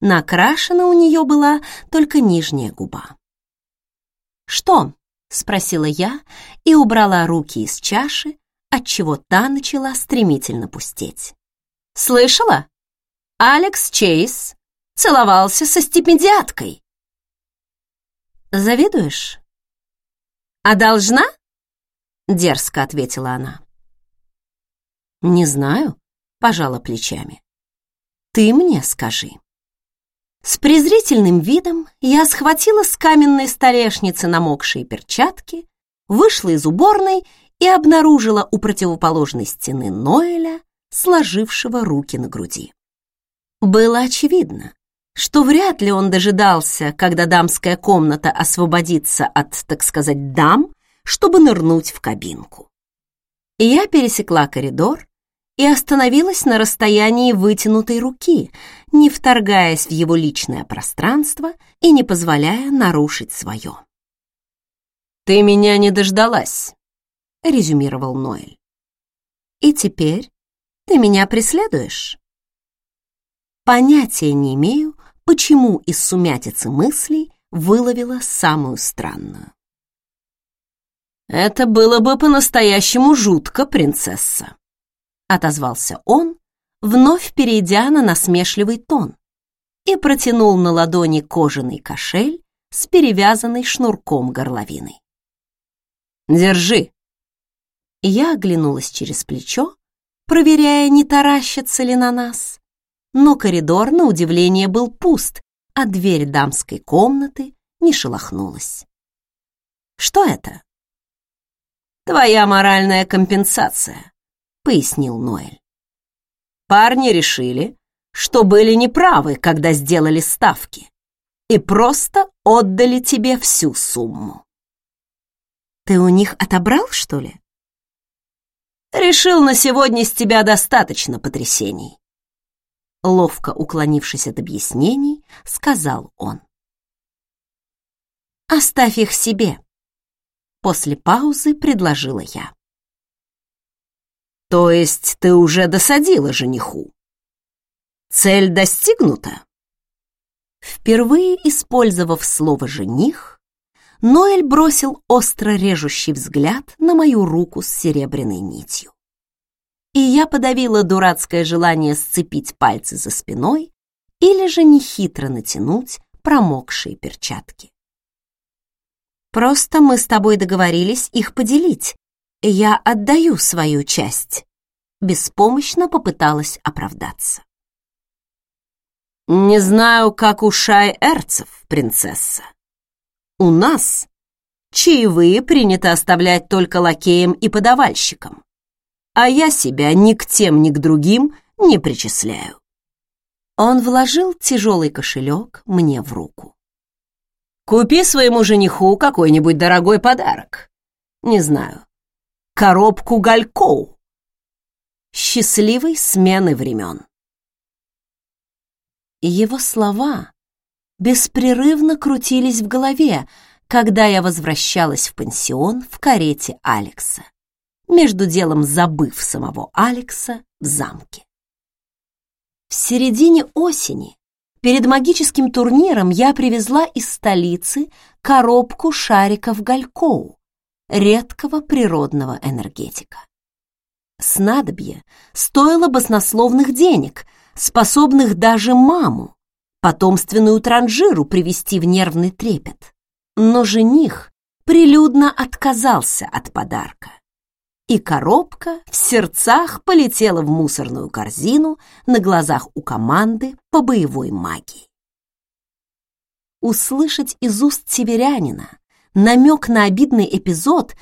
Накрашена у нее была только нижняя губа. «Что?» — спросила я и убрала руки из чаши, отчего та начала стремительно пустеть. «Слышала? Алекс Чейз целовался со стипендиаткой». «Завидуешь?» «А должна?» — дерзко ответила она. «Не знаю», — пожала плечами. «Ты мне скажи». С презрительным видом я схватила с каменной столешницы намокшие перчатки, вышла из уборной и обнаружила у противоположной стены Ноэля, сложившего руки на груди. Было очевидно, что вряд ли он дожидался, когда дамская комната освободится от, так сказать, дам, чтобы нырнуть в кабинку. Я пересекла коридор и остановилась на расстоянии вытянутой руки, не вторгаясь в его личное пространство и не позволяя нарушить свое. «Ты меня не дождалась», — резюмировал Ноэль. «И теперь ты меня преследуешь?» Понятия не имею, почему из сумятицы мыслей выловила самую странную. «Это было бы по-настоящему жутко, принцесса», отозвался он, вновь перейдя на насмешливый тон, и протянул на ладони кожаный кошель с перевязанной шнурком горловиной. «Держи!» Я оглянулась через плечо, проверяя, не таращится ли на нас, но коридор, на удивление, был пуст, а дверь дамской комнаты не шелохнулась. «Что это?» «Твоя моральная компенсация», пояснил Ноэль. Парни решили, что были неправы, когда сделали ставки, и просто отдали тебе всю сумму. Ты у них отобрал, что ли? Решил на сегодня с тебя достаточно потрясений. Ловко уклонившись от объяснений, сказал он. Оставь их себе. После паузы предложила я. То есть ты уже досадила жениху? Цель достигнута? Впервые использовав слово «жених», Ноэль бросил остро режущий взгляд на мою руку с серебряной нитью. И я подавила дурацкое желание сцепить пальцы за спиной или же нехитро натянуть промокшие перчатки. Просто мы с тобой договорились их поделить, я отдаю свою часть. Беспомощно попыталась оправдаться. Не знаю, как у шай-эрцев, принцесса. У нас чаевые принято оставлять только лакеям и подавальщикам, а я себя ни к тем, ни к другим не причисляю. Он вложил тяжелый кошелек мне в руку. Купи своему жениху какой-нибудь дорогой подарок. Не знаю, коробку галькоу. Счастливой смены времен. Его слова беспрерывно крутились в голове, когда я возвращалась в пансион в карете Алекса, между делом забыв самого Алекса в замке. В середине осени перед магическим турниром я привезла из столицы коробку шариков Галькоу, редкого природного энергетика. Снадобье стоило баснословных денег, способных даже маму, потомственную транжиру, привести в нервный трепет. Но жених прилюдно отказался от подарка. И коробка в сердцах полетела в мусорную корзину на глазах у команды по боевой магии. Услышать из уст северянина намек на обидный эпизод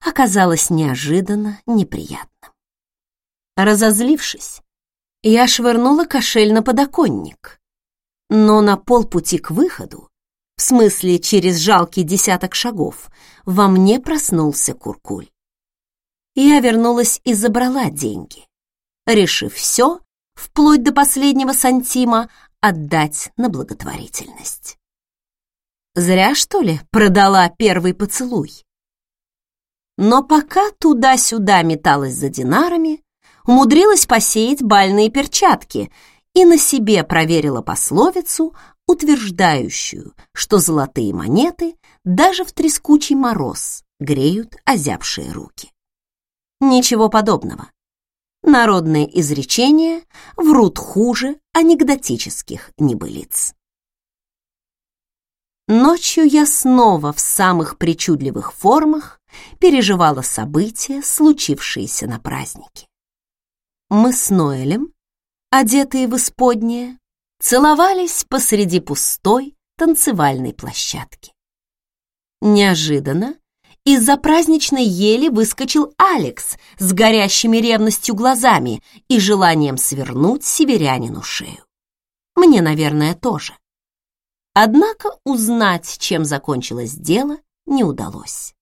оказалось неожиданно неприятным. Разозлившись, я швырнула кошель на подоконник, но на полпути к выходу, в смысле через жалкий десяток шагов, во мне проснулся куркуль. Я вернулась и забрала деньги, решив все, вплоть до последнего сантима, отдать на благотворительность. Зря, что ли, продала первый поцелуй? Но пока туда-сюда металась за динарами, умудрилась посеять бальные перчатки и на себе проверила пословицу, утверждающую, что золотые монеты даже в трескучий мороз греют озябшие руки. Ничего подобного. Народные изречения врут хуже анекдотических небылиц. Ночью я снова в самых причудливых формах переживала события, случившиеся на празднике. Мы с Ноэлем, одетые в исподнее, целовались посреди пустой танцевальной площадки. Неожиданно из-за праздничной ели выскочил Алекс с горящими ревностью глазами и желанием свернуть северянину шею. Мне, наверное, тоже. Однако узнать, чем закончилось дело, не удалось.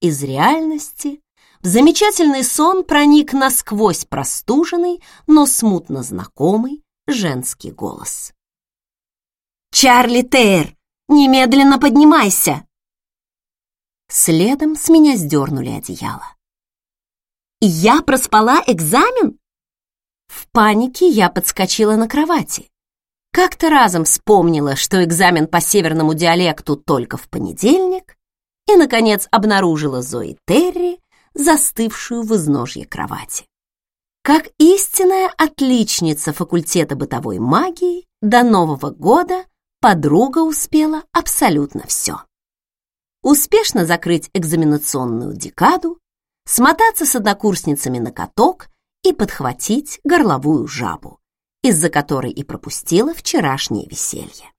Из реальности в замечательный сон проник насквозь простуженный, но смутно знакомый женский голос. «Чарли Тейр, немедленно поднимайся!» Следом с меня сдернули одеяло. «Я проспала экзамен?» В панике я подскочила на кровати. Как-то разом вспомнила, что экзамен по северному диалекту только в понедельник, и, наконец, обнаружила Зои Терри, застывшую в изножье кровати. Как истинная отличница факультета бытовой магии, до Нового года подруга успела абсолютно все. Успешно закрыть экзаменационную декаду, смотаться с однокурсницами на каток и подхватить горловую жабу, из-за которой и пропустила вчерашнее веселье.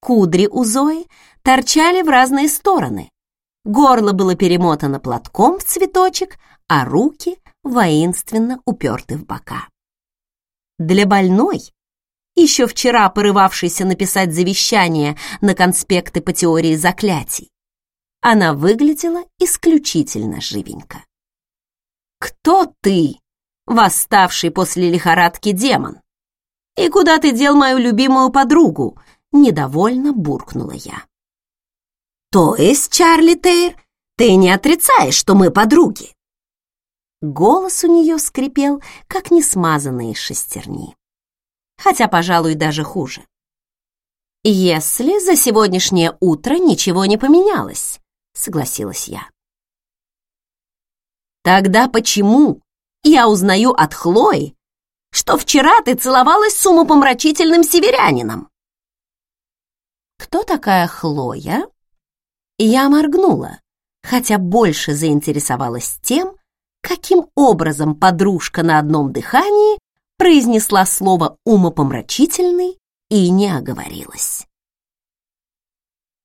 Кудри у Зои торчали в разные стороны. Горло было перемотано платком в цветочек, а руки воинственно уперты в бока. Для больной, еще вчера порывавшейся написать завещание на конспекты по теории заклятий, она выглядела исключительно живенько. «Кто ты?» Восставший после лихорадки демон. «И куда ты дел мою любимую подругу?» — недовольно буркнула я. «То есть, Чарли Тейр, ты не отрицаешь, что мы подруги?» Голос у нее скрипел, как несмазанные шестерни. Хотя, пожалуй, даже хуже. «Если за сегодняшнее утро ничего не поменялось», — согласилась я. «Тогда почему я узнаю от Хлои, что вчера ты целовалась с умопомрачительным северянином. Кто такая Хлоя? Я моргнула, хотя больше заинтересовалась тем, каким образом подружка на одном дыхании произнесла слово «умопомрачительный» и не оговорилась.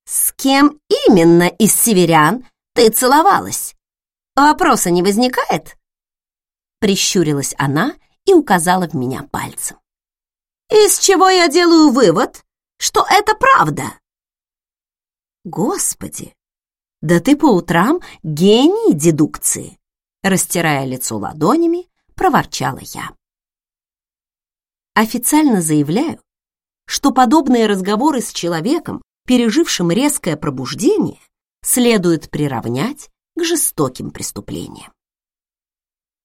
«С кем именно из северян ты целовалась? Вопроса не возникает?» Прищурилась она и указала в меня пальцем. «Из чего я делаю вывод, что это правда?» «Господи, да ты по утрам гений дедукции!» Растирая лицо ладонями, проворчала я. Официально заявляю, что подобные разговоры с человеком, пережившим резкое пробуждение, следует приравнять к жестоким преступлениям.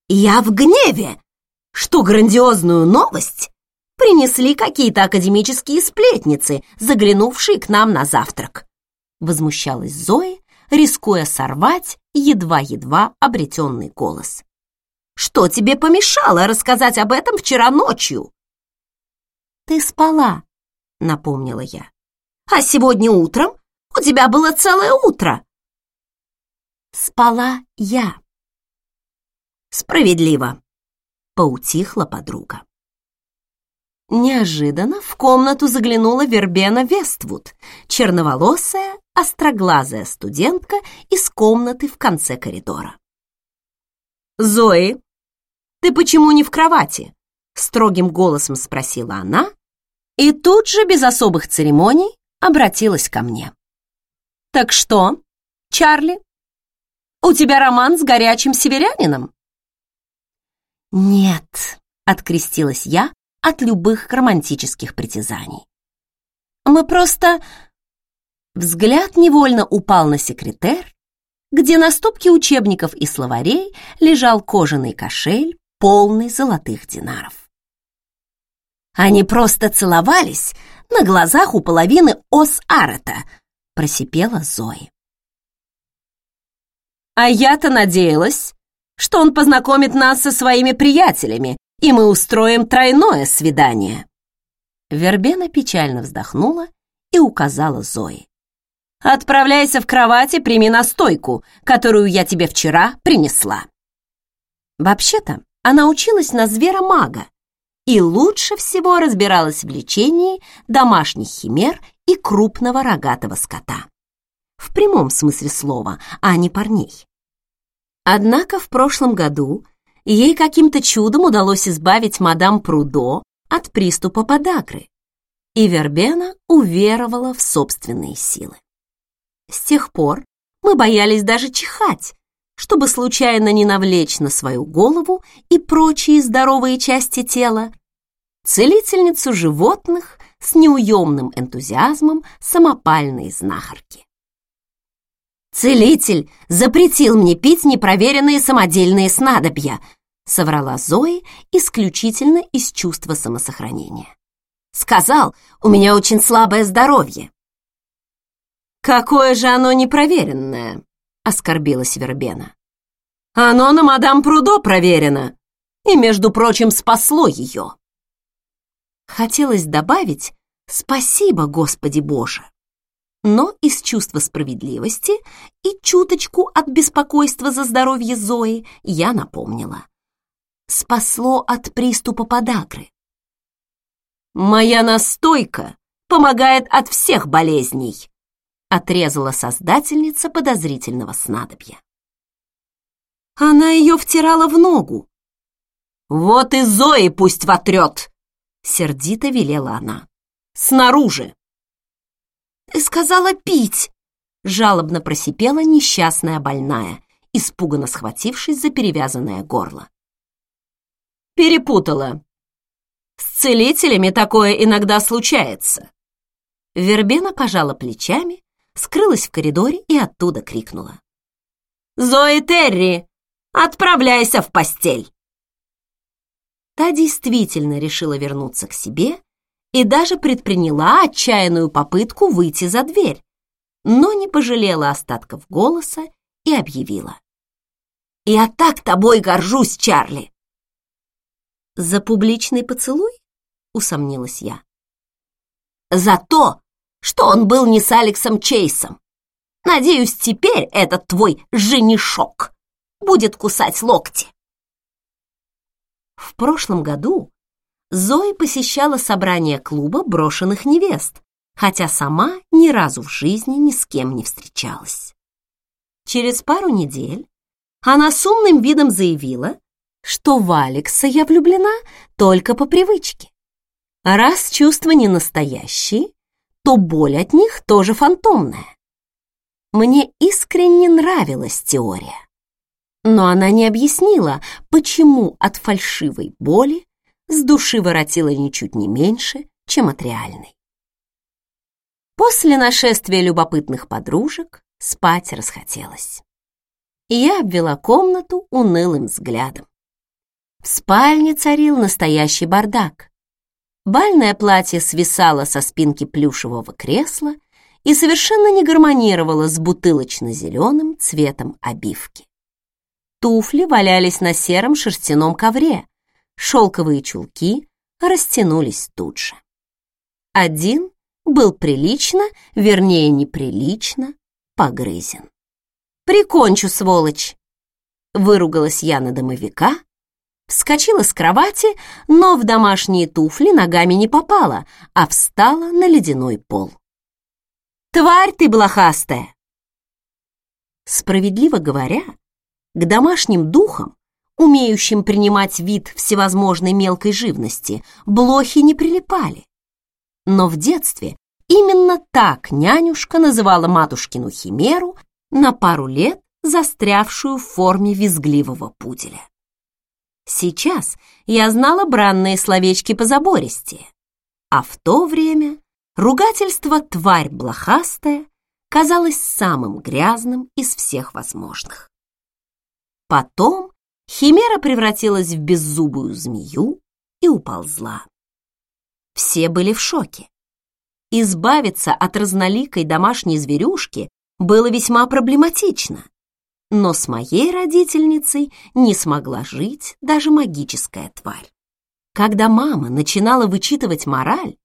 «Я в гневе, что грандиозную новость принесли какие-то академические сплетницы, заглянувшие к нам на завтрак», возмущалась Зои, рискуя сорвать едва-едва обретенный голос. «Что тебе помешало рассказать об этом вчера ночью?» «Ты спала», — напомнила я. «А сегодня утром у тебя было целое утро». «Спала я». «Справедливо», — поутихла подруга. Неожиданно в комнату заглянула Вербена Вествуд, черноволосая, остроглазая студентка из комнаты в конце коридора. «Зои, ты почему не в кровати?» — строгим голосом спросила она, и тут же, без особых церемоний, обратилась ко мне. «Так что, Чарли, у тебя роман с горячим северянином?» «Нет», — открестилась я, от любых романтических притязаний. Мы просто... Взгляд невольно упал на секретер, где на стопке учебников и словарей лежал кожаный кошель, полный золотых динаров. Они просто целовались на глазах у половины Ос-Арета, просипела Зои. А я-то надеялась, что он познакомит нас со своими приятелями и мы устроим тройное свидание». Вербена печально вздохнула и указала Зои. «Отправляйся в кровать и прими настойку, которую я тебе вчера принесла». Вообще-то, она училась на звера-мага и лучше всего разбиралась в лечении домашних химер и крупного рогатого скота. В прямом смысле слова, а не парней. Однако в прошлом году ей каким-то чудом удалось избавить мадам Прудо от приступа подагры, и Вербена уверовала в собственные силы. С тех пор мы боялись даже чихать, чтобы случайно не навлечь на свою голову и прочие здоровые части тела целительницу животных с неуемным энтузиазмом самопальной знахарки. «Целитель запретил мне пить непроверенные самодельные снадобья», соврала Зои исключительно из чувства самосохранения. Сказал, у меня очень слабое здоровье. Какое же оно непроверенное, оскорбилась Вербена. Оно на мадам Прудо проверено и, между прочим, спасло ее. Хотелось добавить «Спасибо, Господи Боже!» Но из чувства справедливости и чуточку от беспокойства за здоровье Зои я напомнила спасло от приступа подагры. «Моя настойка помогает от всех болезней», отрезала создательница подозрительного снадобья. Она ее втирала в ногу. «Вот и Зои пусть вотрет!» Сердито велела она. «Снаружи!» «Ты сказала пить!» Жалобно просипела несчастная больная, испуганно схватившись за перевязанное горло. Перепутала. С целителями такое иногда случается. Вербена пожала плечами, скрылась в коридоре и оттуда крикнула. «Зои Терри, отправляйся в постель!» Та действительно решила вернуться к себе и даже предприняла отчаянную попытку выйти за дверь, но не пожалела остатков голоса и объявила. «Я так тобой горжусь, Чарли! «За публичный поцелуй?» — усомнилась я. «За то, что он был не с Алексом Чейсом. Надеюсь, теперь этот твой женишок будет кусать локти». В прошлом году Зои посещала собрание клуба брошенных невест, хотя сама ни разу в жизни ни с кем не встречалась. Через пару недель она с умным видом заявила, что в Алекса я влюблена только по привычке. Раз чувства не настоящие, то боль от них тоже фантомная. Мне искренне нравилась теория. Но она не объяснила, почему от фальшивой боли с души воротила ничуть не меньше, чем от реальной. После нашествия любопытных подружек спать расхотелось. И я обвела комнату унылым взглядом. В спальне царил настоящий бардак. Бальное платье свисало со спинки плюшевого кресла и совершенно не гармонировало с бутылочно-зеленым цветом обивки. Туфли валялись на сером шерстяном ковре, шелковые чулки растянулись тут же. Один был прилично, вернее, неприлично, погрызен. «Прикончу, сволочь!» Выругалась я на домовика, вскочила с кровати, но в домашние туфли ногами не попала, а встала на ледяной пол. «Тварь ты блохастая!» Справедливо говоря, к домашним духам, умеющим принимать вид всевозможной мелкой живности, блохи не прилипали. Но в детстве именно так нянюшка называла матушкину химеру на пару лет застрявшую в форме визгливого пуделя. Сейчас я знала бранные словечки по забористее, а в то время ругательство «тварь блохастая» казалось самым грязным из всех возможных. Потом химера превратилась в беззубую змею и уползла. Все были в шоке. Избавиться от разноликой домашней зверюшки было весьма проблематично. Но с моей родительницей не смогла жить даже магическая тварь. Когда мама начинала вычитывать мораль,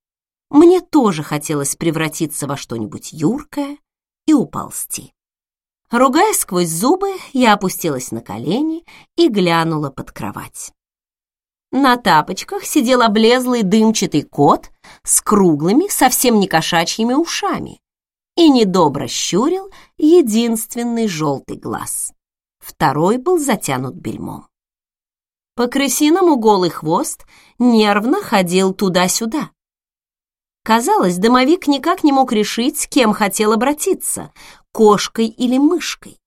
мне тоже хотелось превратиться во что-нибудь юркое и уползти. Ругая сквозь зубы, я опустилась на колени и глянула под кровать. На тапочках сидел облезлый дымчатый кот с круглыми, совсем не кошачьими ушами и недобро щурил единственный желтый глаз. Второй был затянут бельмом. По крысиному голый хвост нервно ходил туда-сюда. Казалось, домовик никак не мог решить, с кем хотел обратиться, кошкой или мышкой,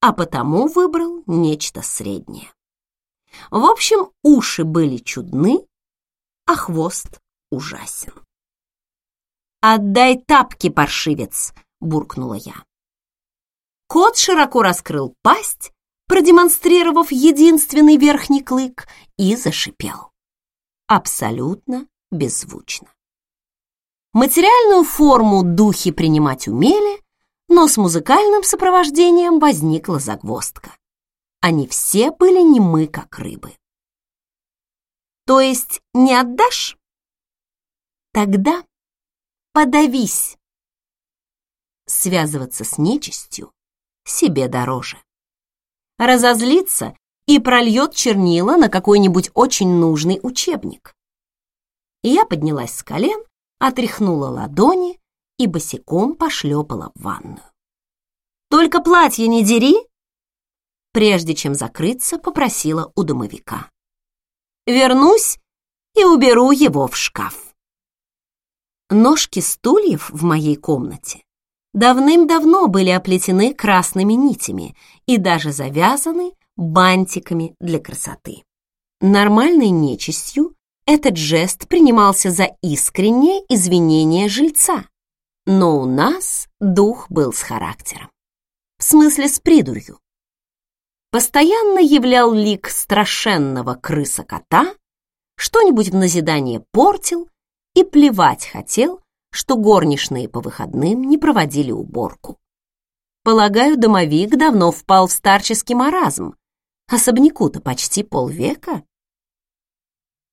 а потому выбрал нечто среднее. В общем, уши были чудны, а хвост ужасен. «Отдай тапки, паршивец!» — буркнула я. Кот широко раскрыл пасть, продемонстрировав единственный верхний клык, и зашипел. Абсолютно беззвучно. Материальную форму духи принимать умели, но с музыкальным сопровождением возникла загвоздка. Они все были немы, как рыбы. То есть не отдашь? Тогда подавись. Связываться с нечистью себе дороже. Разозлиться и прольет чернила на какой-нибудь очень нужный учебник. Я поднялась с колен, отряхнула ладони и босиком пошлепала в ванную. «Только платье не дери!» прежде чем закрыться, попросила у домовика. «Вернусь и уберу его в шкаф». Ножки стульев в моей комнате давным-давно были оплетены красными нитями и даже завязаны бантиками для красоты. Нормальной нечистью этот жест принимался за искреннее извинение жильца, но у нас дух был с характером. В смысле с придурью постоянно являл лик страшенного крыса-кота, что-нибудь в назидание портил и плевать хотел, что горничные по выходным не проводили уборку. Полагаю, домовик давно впал в старческий маразм, особняку-то почти полвека.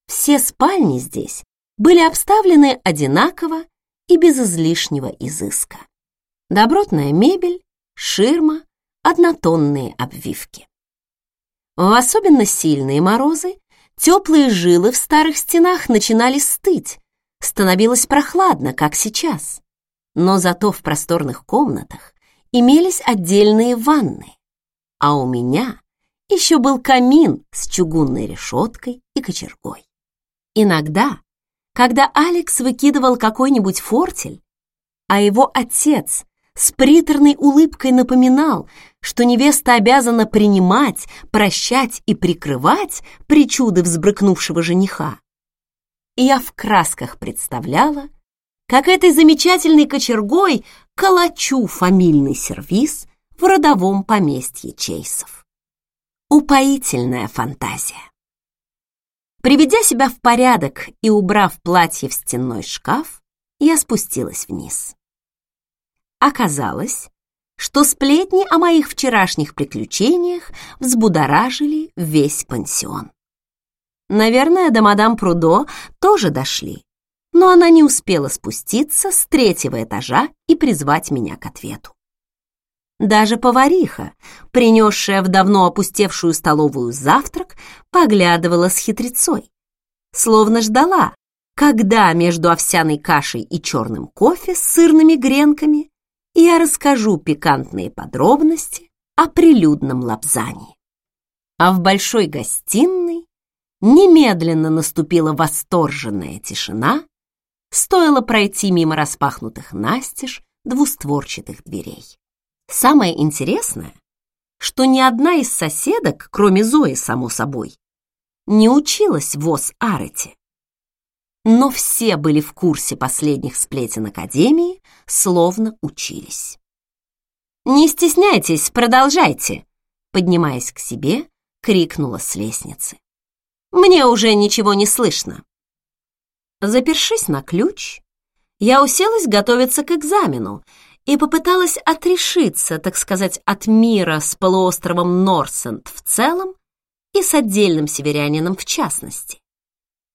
Все спальни здесь были обставлены одинаково и без излишнего изыска. Добротная мебель, ширма, однотонные обвивки. В особенно сильные морозы теплые жилы в старых стенах начинали стыть, становилось прохладно, как сейчас. Но зато в просторных комнатах имелись отдельные ванны, а у меня еще был камин с чугунной решеткой и кочергой. Иногда, когда Алекс выкидывал какой-нибудь фортель, а его отец с приторной улыбкой напоминал, что невеста обязана принимать, прощать и прикрывать причуды взбрыкнувшего жениха. И я в красках представляла, как этой замечательной кочергой калачу фамильный сервиз в родовом поместье Чейсов. Упоительная фантазия. Приведя себя в порядок и убрав платье в стенной шкаф, я спустилась вниз. Оказалось, что сплетни о моих вчерашних приключениях взбудоражили весь пансион. Наверное, до мадам Прудо тоже дошли, но она не успела спуститься с третьего этажа и призвать меня к ответу. Даже повариха, принесшая в давно опустевшую столовую завтрак, поглядывала с хитрецой, словно ждала, когда между овсяной кашей и черным кофе с сырными гренками я расскажу пикантные подробности о прилюдном лапзании. А в большой гостиной немедленно наступила восторженная тишина, стоило пройти мимо распахнутых настежь двустворчатых дверей. Самое интересное, что ни одна из соседок, кроме Зои, само собой, не училась в ОС-Арете но все были в курсе последних сплетен Академии, словно учились. «Не стесняйтесь, продолжайте!» Поднимаясь к себе, крикнула с лестницы. «Мне уже ничего не слышно!» Запершись на ключ, я уселась готовиться к экзамену и попыталась отрешиться, так сказать, от мира с полуостровом Норсент в целом и с отдельным северянином в частности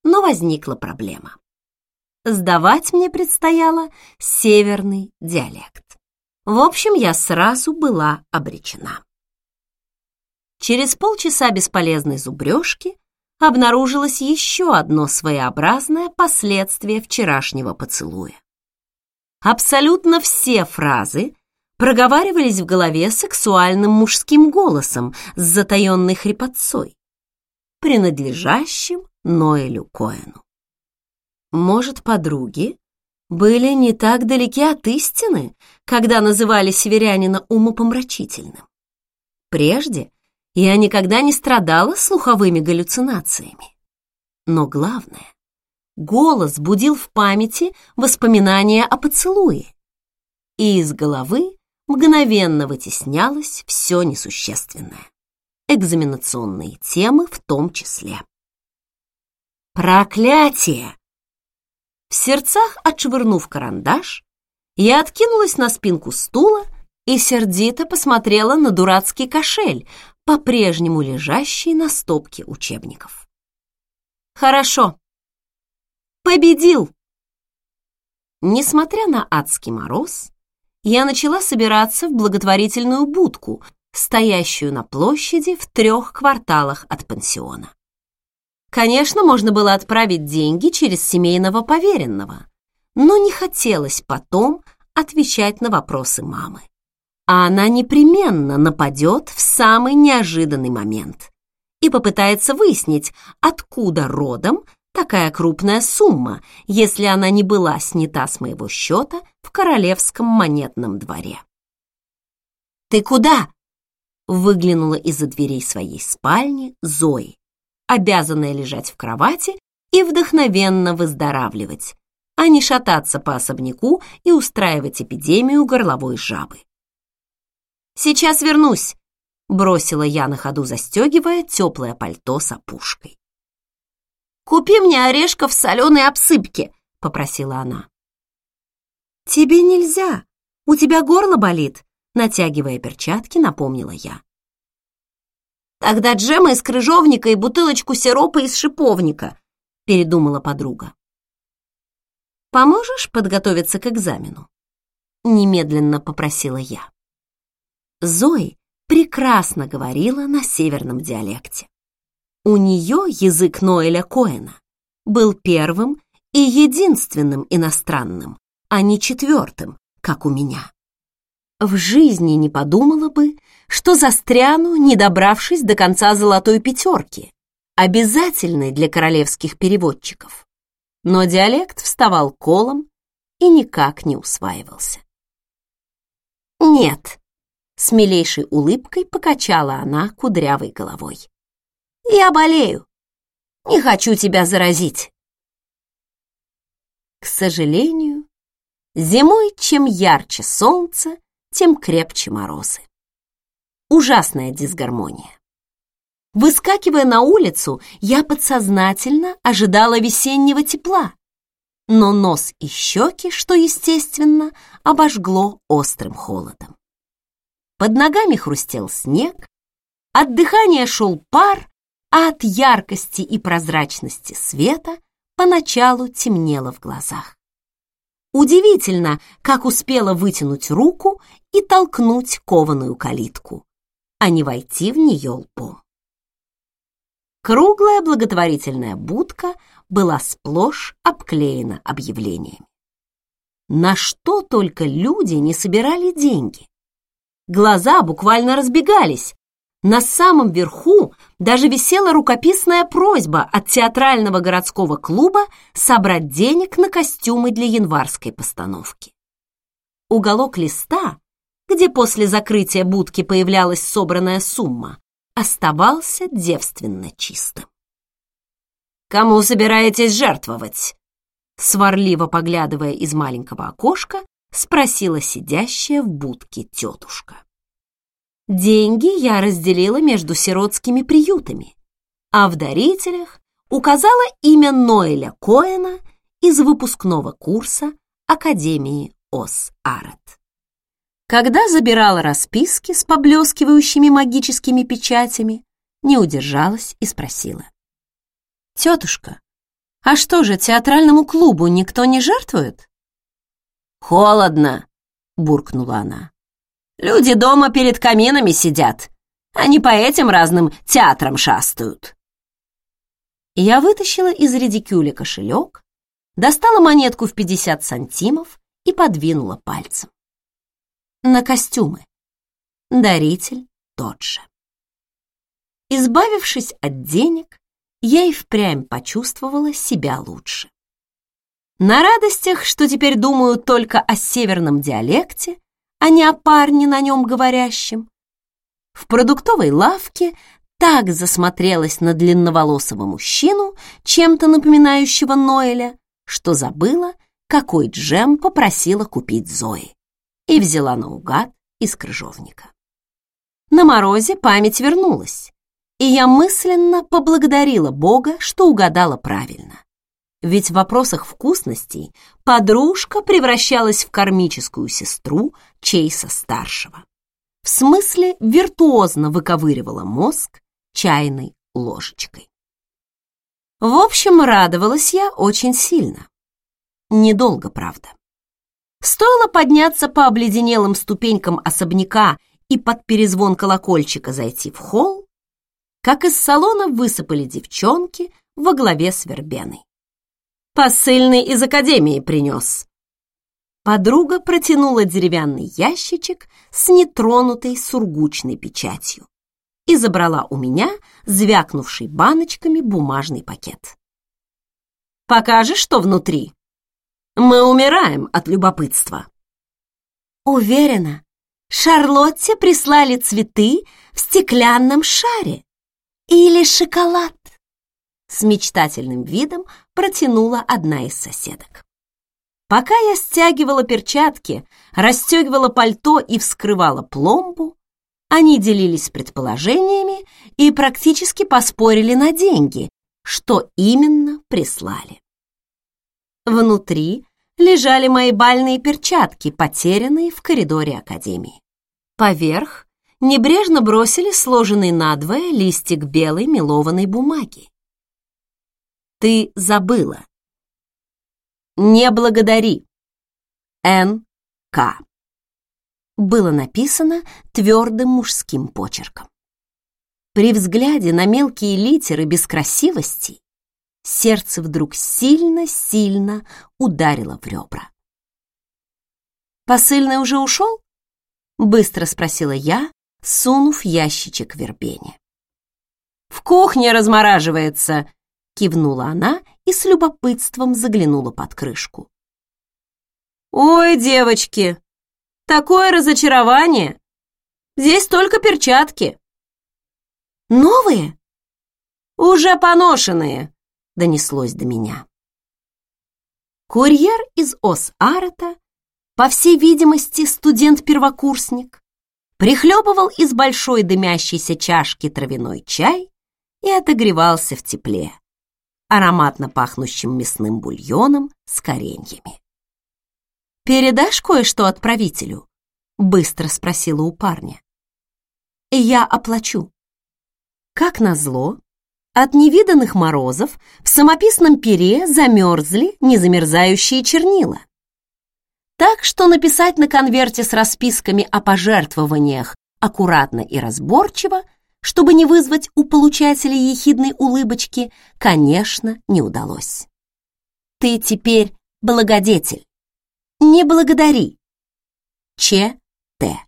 но возникла проблема. Сдавать мне предстояло северный диалект. В общем, я сразу была обречена. Через полчаса бесполезной зубрежки обнаружилось еще одно своеобразное последствие вчерашнего поцелуя. Абсолютно все фразы проговаривались в голове сексуальным мужским голосом с затаенной хрипотцой, принадлежащим Ноэлю Коэну. Может, подруги были не так далеки от истины, когда называли северянина умопомрачительным. Прежде я никогда не страдала слуховыми галлюцинациями. Но главное, голос будил в памяти воспоминания о поцелуе, и из головы мгновенно вытеснялось все несущественное, экзаменационные темы в том числе. Проклятие! В сердцах отшвырнув карандаш, я откинулась на спинку стула и сердито посмотрела на дурацкий кошель, по-прежнему лежащий на стопке учебников. Хорошо. Победил! Несмотря на адский мороз, я начала собираться в благотворительную будку, стоящую на площади в трех кварталах от пансиона. Конечно, можно было отправить деньги через семейного поверенного, но не хотелось потом отвечать на вопросы мамы. А она непременно нападет в самый неожиданный момент и попытается выяснить, откуда родом такая крупная сумма, если она не была снята с моего счета в королевском монетном дворе. «Ты куда?» — выглянула из-за дверей своей спальни Зои обязанная лежать в кровати и вдохновенно выздоравливать, а не шататься по особняку и устраивать эпидемию горловой жабы. «Сейчас вернусь», — бросила я на ходу, застегивая теплое пальто с опушкой. «Купи мне орешков в соленой обсыпке», — попросила она. «Тебе нельзя, у тебя горло болит», — натягивая перчатки, напомнила я. Тогда джема из крыжовника и бутылочку сиропа из шиповника, передумала подруга. Поможешь подготовиться к экзамену? Немедленно попросила я. Зои прекрасно говорила на северном диалекте. У нее язык Ноэля Коэна был первым и единственным иностранным, а не четвертым, как у меня. В жизни не подумала бы, что застряну, не добравшись до конца золотой пятерки, обязательной для королевских переводчиков. Но диалект вставал колом и никак не усваивался. «Нет», — с милейшей улыбкой покачала она кудрявой головой. «Я болею. Не хочу тебя заразить». К сожалению, Зимой чем ярче солнце, тем крепче морозы. Ужасная дисгармония. Выскакивая на улицу, я подсознательно ожидала весеннего тепла, но нос и щеки, что естественно, обожгло острым холодом. Под ногами хрустел снег, от дыхания шел пар, а от яркости и прозрачности света поначалу темнело в глазах. Удивительно, как успела вытянуть руку и толкнуть кованую калитку, а не войти в нее лбом. Круглая благотворительная будка была сплошь обклеена объявлениями. На что только люди не собирали деньги. Глаза буквально разбегались. На самом верху даже висела рукописная просьба от театрального городского клуба собрать денег на костюмы для январской постановки. Уголок листа, где после закрытия будки появлялась собранная сумма, оставался девственно чистым. «Кому собираетесь жертвовать?» Сварливо поглядывая из маленького окошка, спросила сидящая в будке тетушка. Деньги я разделила между сиротскими приютами, а в дарителях указала имя Ноэля Коэна из выпускного курса Академии Ос-Арет. Когда забирала расписки с поблескивающими магическими печатями, не удержалась и спросила. «Тетушка, а что же, театральному клубу никто не жертвует?» «Холодно», — буркнула она. «Люди дома перед каминами сидят. Они по этим разным театрам шастают». Я вытащила из редикюля кошелек, достала монетку в 50 сантимов и подвинула пальцем на костюмы. Даритель тот же. Избавившись от денег, я и впрямь почувствовала себя лучше. На радостях, что теперь думаю только о северном диалекте, а не о парне на нем говорящем, в продуктовой лавке так засмотрелась на длинноволосого мужчину, чем-то напоминающего Ноэля, что забыла, какой джем попросила купить Зои и взяла наугад из крыжовника. На морозе память вернулась, и я мысленно поблагодарила Бога, что угадала правильно. Ведь в вопросах вкусностей подружка превращалась в кармическую сестру Чейса-старшего. В смысле виртуозно выковыривала мозг чайной ложечкой. В общем, радовалась я очень сильно. Недолго, правда. Стоило подняться по обледенелым ступенькам особняка и под перезвон колокольчика зайти в холл, как из салона высыпали девчонки во главе с Вербеной. «Посыльный из академии принес». Подруга протянула деревянный ящичек с нетронутой сургучной печатью и забрала у меня звякнувший баночками бумажный пакет. «Покажешь, что внутри?» Мы умираем от любопытства. Уверена, Шарлотте прислали цветы в стеклянном шаре или шоколад. С мечтательным видом протянула одна из соседок. Пока я стягивала перчатки, расстегивала пальто и вскрывала пломбу, они делились предположениями и практически поспорили на деньги, что именно прислали. Внутри лежали мои бальные перчатки, потерянные в коридоре академии. Поверх небрежно бросили сложенный надвое листик белой мелованной бумаги. Ты забыла. Не благодари. Н. К. Было написано твердым мужским почерком. При взгляде на мелкие литеры без красивости сердце вдруг сильно-сильно ударило в ребра. «Посыльный уже ушел?» — быстро спросила я, сунув ящичек вербене. «В кухне размораживается!» — кивнула она и с любопытством заглянула под крышку. «Ой, девочки, такое разочарование! Здесь только перчатки!» «Новые?» «Уже поношенные!» донеслось до меня. Курьер из Ос-Арета по всей видимости, студент-первокурсник, прихлебывал из большой дымящейся чашки травяной чай и отогревался в тепле, ароматно пахнущим мясным бульоном с кореньями. «Передашь кое-что отправителю?» — быстро спросила у парня. «Я оплачу». Как назло, от невиданных морозов в самописном пере замерзли незамерзающие чернила. Так что написать на конверте с расписками о пожертвованиях аккуратно и разборчиво, чтобы не вызвать у получателей ехидной улыбочки, конечно, не удалось. Ты теперь благодетель. Не благодари. Ч. Т.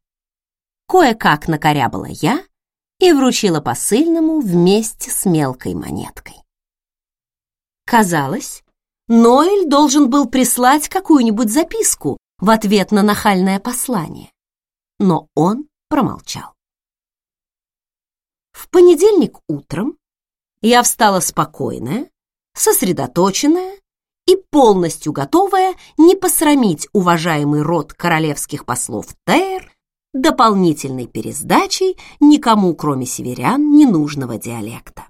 Кое-как накорябала я и вручила посыльному вместе с мелкой монеткой. Казалось, Ноэль должен был прислать какую-нибудь записку в ответ на нахальное послание, но он промолчал. В понедельник утром я встала спокойная, сосредоточенная и полностью готовая не посрамить уважаемый род королевских послов Тейр дополнительной пересдачей никому, кроме северян, ненужного диалекта.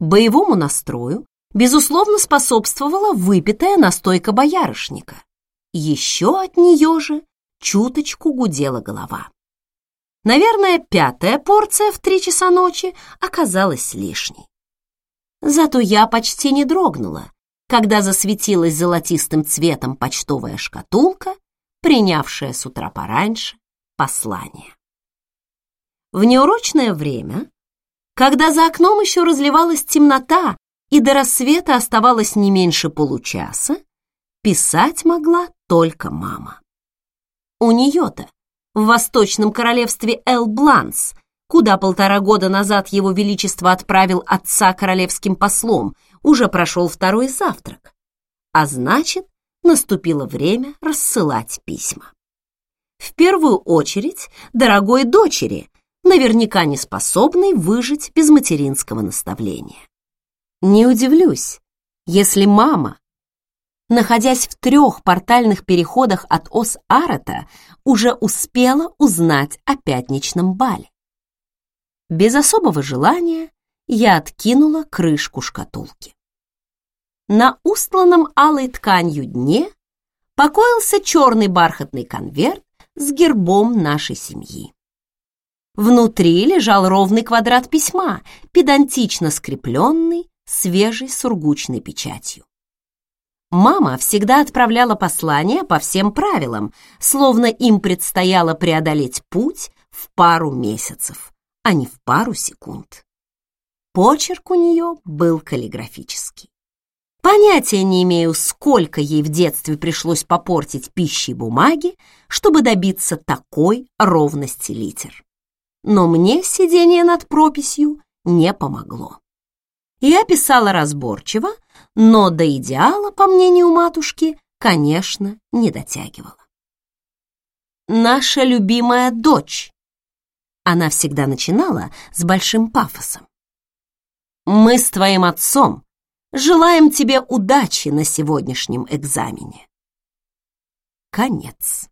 Боевому настрою, безусловно, способствовала выпитая настойка боярышника, еще от нее же чуточку гудела голова. Наверное, пятая порция в три часа ночи оказалась лишней. Зато я почти не дрогнула, когда засветилась золотистым цветом почтовая шкатулка, принявшая с утра пораньше послание. В неурочное время, когда за окном еще разливалась темнота и до рассвета оставалось не меньше получаса, писать могла только мама. У нее-то в Восточном королевстве Эл-Бланс, куда полтора года назад его величество отправил отца королевским послом, уже прошел второй завтрак, а значит, наступило время рассылать письма. В первую очередь дорогой дочери, наверняка не способной выжить без материнского наставления. Не удивлюсь, если мама находясь в трех портальных переходах от Ос-Арата, уже успела узнать о пятничном бале. Без особого желания я откинула крышку шкатулки. На устланном алой тканью дне покоился черный бархатный конверт с гербом нашей семьи. Внутри лежал ровный квадрат письма, педантично скрепленный свежей сургучной печатью. Мама всегда отправляла послания по всем правилам, словно им предстояло преодолеть путь в пару месяцев, а не в пару секунд. Почерк у нее был каллиграфический. Понятия не имею, сколько ей в детстве пришлось попортить пищей бумаги, чтобы добиться такой ровности литер. Но мне сидение над прописью не помогло. Я писала разборчиво, но до идеала, по мнению матушки, конечно, не дотягивала. «Наша любимая дочь», она всегда начинала с большим пафосом. «Мы с твоим отцом желаем тебе удачи на сегодняшнем экзамене». Конец.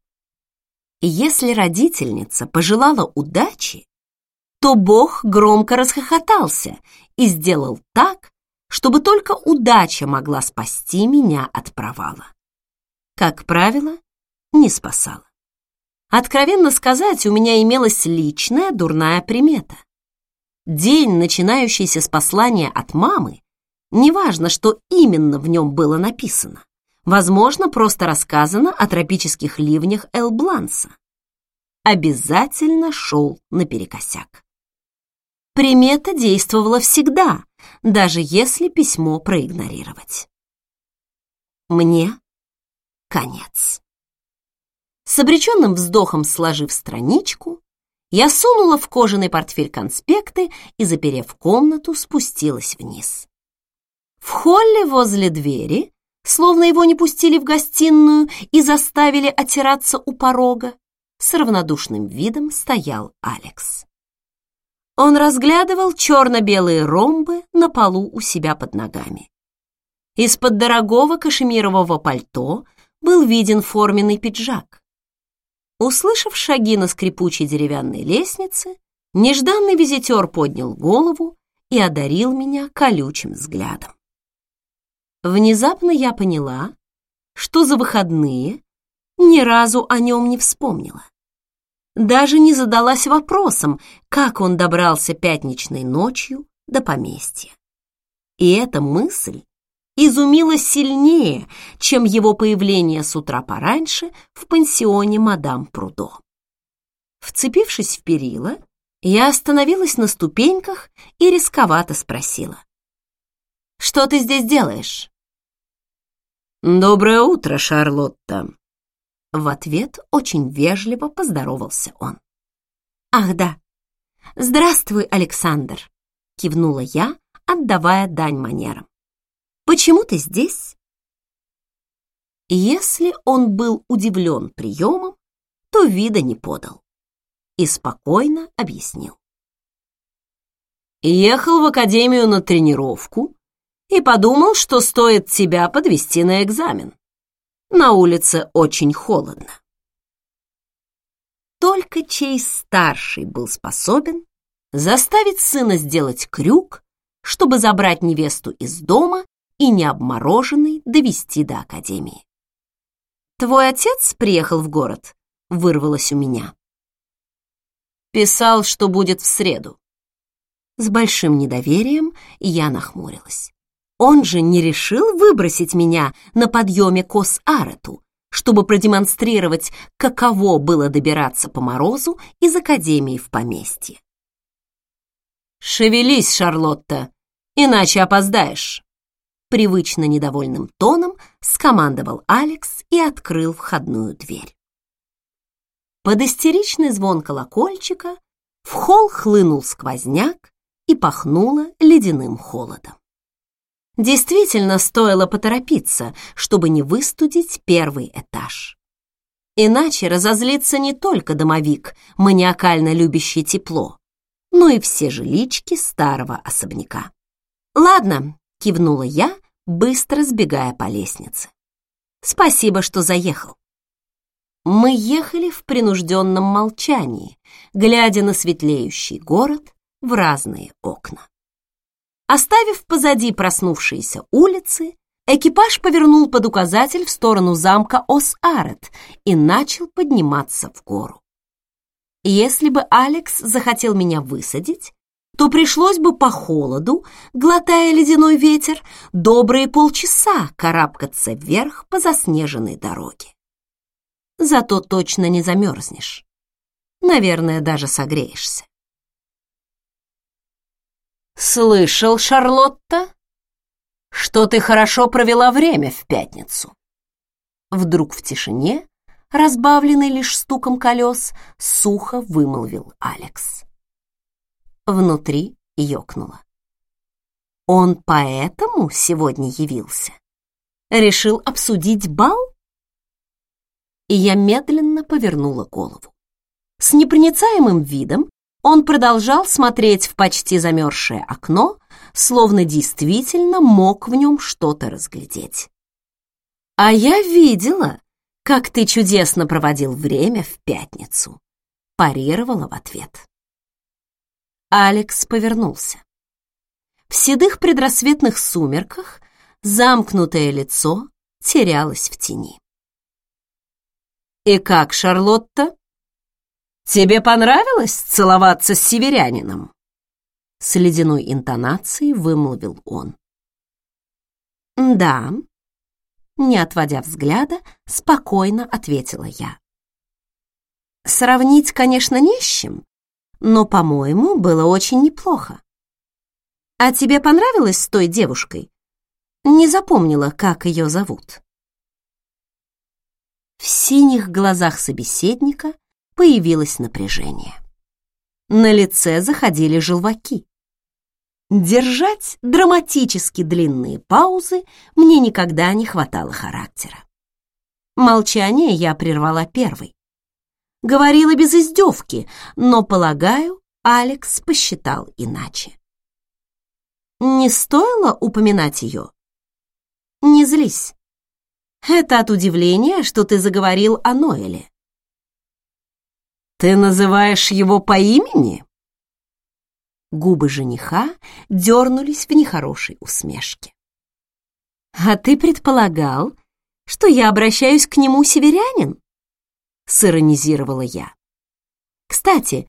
Если родительница пожелала удачи, то Бог громко расхохотался и сделал так, чтобы только удача могла спасти меня от провала. Как правило, не спасала. Откровенно сказать, у меня имелась личная дурная примета. День, начинающийся с послания от мамы, неважно, что именно в нем было написано, возможно, просто рассказано о тропических ливнях Эл-Бланса, обязательно шел наперекосяк. Примета действовала всегда, даже если письмо проигнорировать. Мне конец. С обреченным вздохом сложив страничку, я сунула в кожаный портфель конспекты и, заперев комнату, спустилась вниз. В холле возле двери, словно его не пустили в гостиную и заставили отираться у порога, с равнодушным видом стоял Алекс. Он разглядывал черно-белые ромбы на полу у себя под ногами. Из-под дорогого кашемирового пальто был виден форменный пиджак. Услышав шаги на скрипучей деревянной лестнице, нежданный визитер поднял голову и одарил меня колючим взглядом. Внезапно я поняла, что за выходные ни разу о нем не вспомнила. Даже не задалась вопросом, как он добрался пятничной ночью до поместья. И эта мысль изумила сильнее, чем его появление с утра пораньше в пансионе мадам Прудо. Вцепившись в перила, я остановилась на ступеньках и рисковато спросила. «Что ты здесь делаешь?» «Доброе утро, Шарлотта!» В ответ очень вежливо поздоровался он. «Ах да! Здравствуй, Александр!» Кивнула я, отдавая дань манерам. «Почему ты здесь?» Если он был удивлен приемом, то вида не подал и спокойно объяснил. «Ехал в академию на тренировку и подумал, что стоит тебя подвести на экзамен. На улице очень холодно. Только Чейз-старший был способен заставить сына сделать крюк, чтобы забрать невесту из дома и необмороженный довести до академии. «Твой отец приехал в город?» — вырвалось у меня. Писал, что будет в среду. С большим недоверием я нахмурилась. Он же не решил выбросить меня на подъеме Кос-Арету, чтобы продемонстрировать, каково было добираться по морозу из академии в поместье. «Шевелись, Шарлотта, иначе опоздаешь!» Привычно недовольным тоном скомандовал Алекс и открыл входную дверь. Под истеричный звон колокольчика в холл хлынул сквозняк и пахнуло ледяным холодом. Действительно стоило поторопиться, чтобы не выстудить первый этаж. Иначе разозлится не только домовик, маниакально любящий тепло, но и все жилички старого особняка. «Ладно», — кивнула я, быстро сбегая по лестнице. «Спасибо, что заехал». Мы ехали в принужденном молчании, глядя на светлеющий город в разные окна. Оставив позади проснувшиеся улицы, экипаж повернул под указатель в сторону замка Ос-Арет и начал подниматься в гору. Если бы Алекс захотел меня высадить, то пришлось бы по холоду, глотая ледяной ветер, добрые полчаса карабкаться вверх по заснеженной дороге. Зато точно не замерзнешь. Наверное, даже согреешься. «Слышал, Шарлотта, что ты хорошо провела время в пятницу?» Вдруг в тишине, разбавленной лишь стуком колес, сухо вымолвил Алекс. Внутри ёкнуло. Он поэтому сегодня явился? Решил обсудить бал? И я медленно повернула голову. С непроницаемым видом он продолжал смотреть в почти замерзшее окно, словно действительно мог в нем что-то разглядеть. «А я видела, как ты чудесно проводил время в пятницу», парировала в ответ. Алекс повернулся. В седых предрассветных сумерках замкнутое лицо терялось в тени. «И как, Шарлотта?» «Тебе понравилось целоваться с северянином?» С ледяной интонацией вымолвил он. «Да», — не отводя взгляда, спокойно ответила я. «Сравнить, конечно, не с чем, но, по-моему, было очень неплохо. А тебе понравилось с той девушкой? Не запомнила, как ее зовут». В синих глазах собеседника появилось напряжение. На лице заходили желваки. Держать драматически длинные паузы мне никогда не хватало характера. Молчание я прервала первой. Говорила без издевки, но, полагаю, Алекс посчитал иначе. Не стоило упоминать ее? Не злись. Это от удивления, что ты заговорил о Ноэле. Ты называешь его по имени? Губы жениха дернулись в нехорошей усмешке. А ты предполагал, что я обращаюсь к нему северянин? Сиронизировала я. Кстати,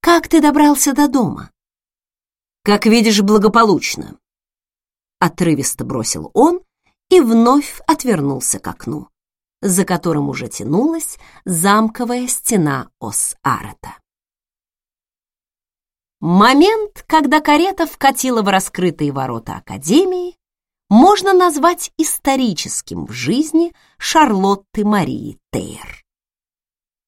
как ты добрался до дома? Как видишь, благополучно. Отрывисто бросил он и вновь отвернулся к окну, за которым уже тянулась замковая стена Ос-Арета. Момент, когда карета вкатила в раскрытые ворота Академии, можно назвать историческим в жизни Шарлотты Марии Тейр.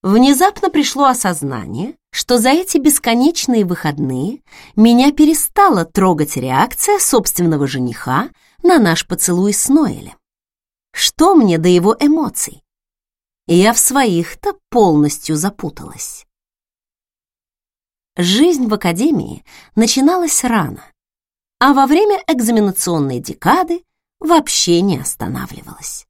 Внезапно пришло осознание, что за эти бесконечные выходные меня перестала трогать реакция собственного жениха на наш поцелуй с Ноэлем. Что мне до его эмоций? Я в своих-то полностью запуталась. Жизнь в академии начиналась рано, а во время экзаменационной декады вообще не останавливалась.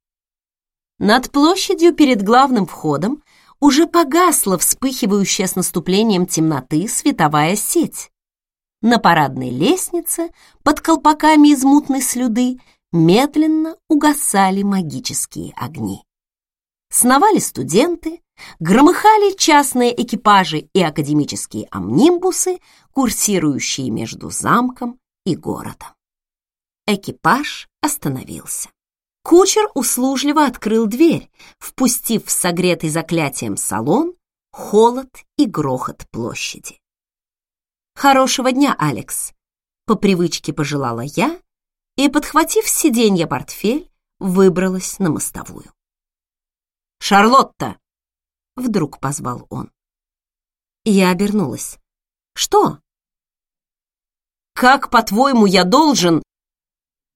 Над площадью перед главным входом уже погасла вспыхивающая с наступлением темноты световая сеть. На парадной лестнице под колпаками из мутной слюды медленно угасали магические огни. Сновали студенты, громыхали частные экипажи и академические амнимбусы, курсирующие между замком и городом. Экипаж остановился. Кучер услужливо открыл дверь, впустив в согретый заклятием салон холод и грохот площади. «Хорошего дня, Алекс!» — по привычке пожелала я и, подхватив с сиденья портфель, выбралась на мостовую. «Шарлотта!» — вдруг позвал он. Я обернулась. «Что?» Как, по-твоему, я должен...»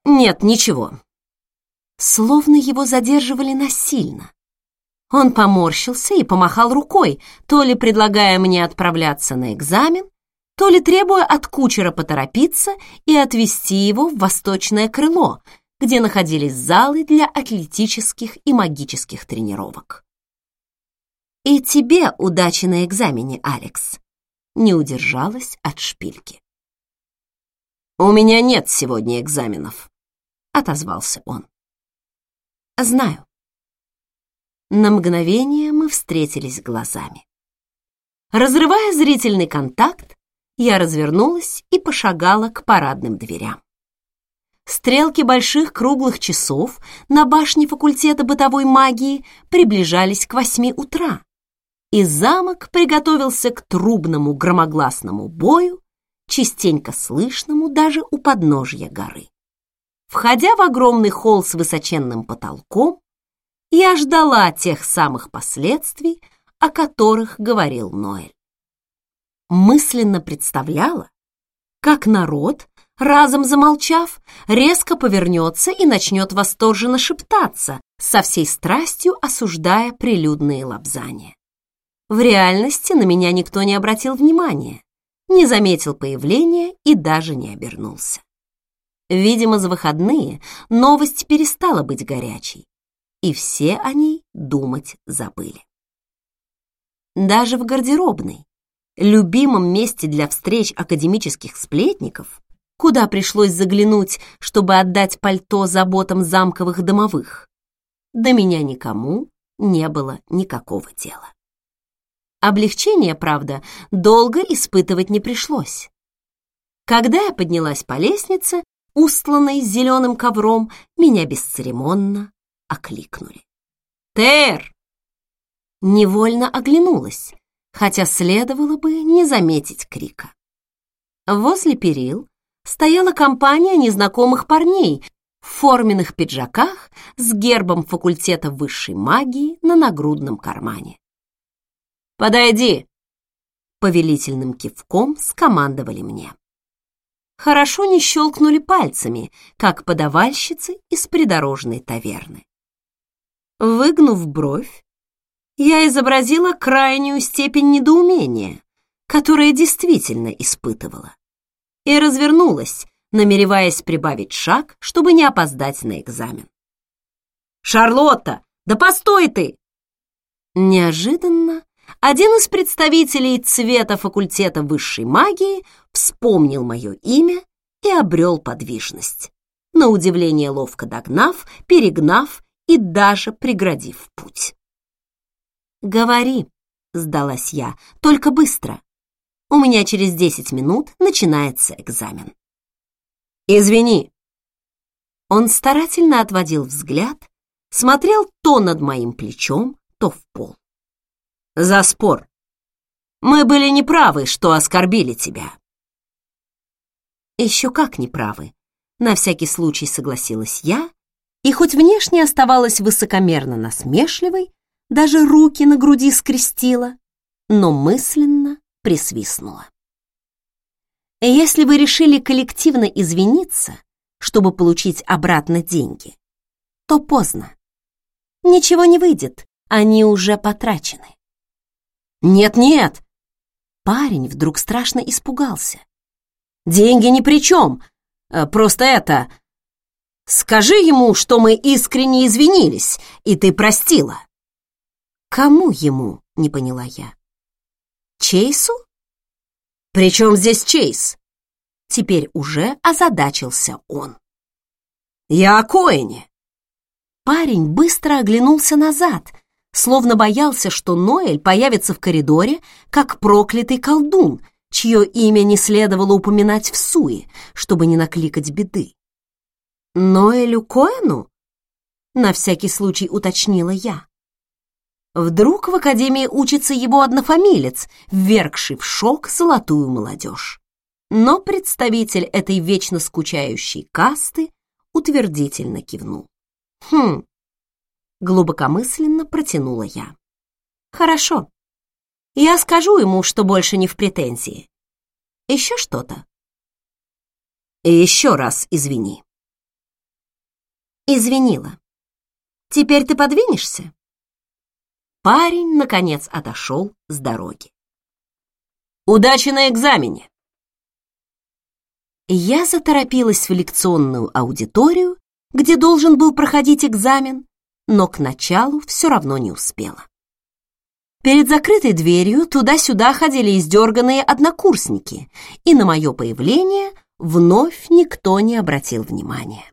«Нет, ничего». Словно его задерживали насильно. Он поморщился и помахал рукой, то ли предлагая мне отправляться на экзамен, то ли требуя от кучера поторопиться и отвезти его в восточное крыло, где находились залы для атлетических и магических тренировок. «И тебе удачи на экзамене, Алекс», — не удержалась от шпильки. «У меня нет сегодня экзаменов», — отозвался он. «Знаю». На мгновение мы встретились глазами. Разрывая зрительный контакт, я развернулась и пошагала к парадным дверям. Стрелки больших круглых часов на башне факультета бытовой магии приближались к восьми утра, и замок приготовился к трубному громогласному бою частенько слышному даже у подножья горы. Входя в огромный холл с высоченным потолком, я ждала тех самых последствий, о которых говорил Ноэль. Мысленно представляла, как народ, разом замолчав, резко повернется и начнет восторженно шептаться, со всей страстью осуждая прилюдные лапзания. В реальности на меня никто не обратил внимания не заметил появления и даже не обернулся. Видимо, за выходные новость перестала быть горячей, и все о ней думать забыли. Даже в гардеробной, любимом месте для встреч академических сплетников, куда пришлось заглянуть, чтобы отдать пальто заботам замковых домовых, до меня никому не было никакого дела. Облегчение, правда, долго испытывать не пришлось. Когда я поднялась по лестнице, устланной зеленым ковром, меня бесцеремонно окликнули. «Тер!» Невольно оглянулась, хотя следовало бы не заметить крика. Возле перил стояла компания незнакомых парней в форменных пиджаках с гербом факультета высшей магии на нагрудном кармане. «Подойди!» Повелительным кивком скомандовали мне. Хорошо не щелкнули пальцами, как подавальщицы из придорожной таверны. Выгнув бровь, я изобразила крайнюю степень недоумения, которое действительно испытывала, и развернулась, намереваясь прибавить шаг, чтобы не опоздать на экзамен. Шарлотта, да постой ты!» Неожиданно один из представителей цвета факультета высшей магии вспомнил мое имя и обрел подвижность, на удивление ловко догнав, перегнав и даже преградив путь. «Говори», — сдалась я, — «только быстро. У меня через десять минут начинается экзамен». «Извини». Он старательно отводил взгляд, смотрел то над моим плечом, то в пол. «За спор. Мы были неправы, что оскорбили тебя». «Еще как неправы», — на всякий случай согласилась я, и хоть внешне оставалась высокомерно насмешливой, даже руки на груди скрестила, но мысленно присвистнула. Если вы решили коллективно извиниться, чтобы получить обратно деньги, то поздно. Ничего не выйдет, они уже потрачены. Нет-нет! Парень вдруг страшно испугался. Деньги ни при чем. Э, просто это... Скажи ему, что мы искренне извинились, и ты простила. Кому ему, не поняла я. Чейсу? Причем здесь Чейз? Теперь уже озадачился он. Я о Коэне. Парень быстро оглянулся назад, словно боялся, что Ноэль появится в коридоре, как проклятый колдун, чье имя не следовало упоминать в суе, чтобы не накликать беды. «Ноэлю Коэну?» — на всякий случай уточнила я. Вдруг в академии учится его однофамилец, ввергший в шок золотую молодежь. Но представитель этой вечно скучающей касты утвердительно кивнул. «Хм», — глубокомысленно протянула я. «Хорошо, я скажу ему, что больше не в претензии. Еще что-то?» «И еще раз извини». «Извинила. Теперь ты подвинешься?» Парень, наконец, отошел с дороги. «Удачи на экзамене!» Я заторопилась в лекционную аудиторию, где должен был проходить экзамен, но к началу все равно не успела. Перед закрытой дверью туда-сюда ходили издерганные однокурсники, и на мое появление вновь никто не обратил внимания.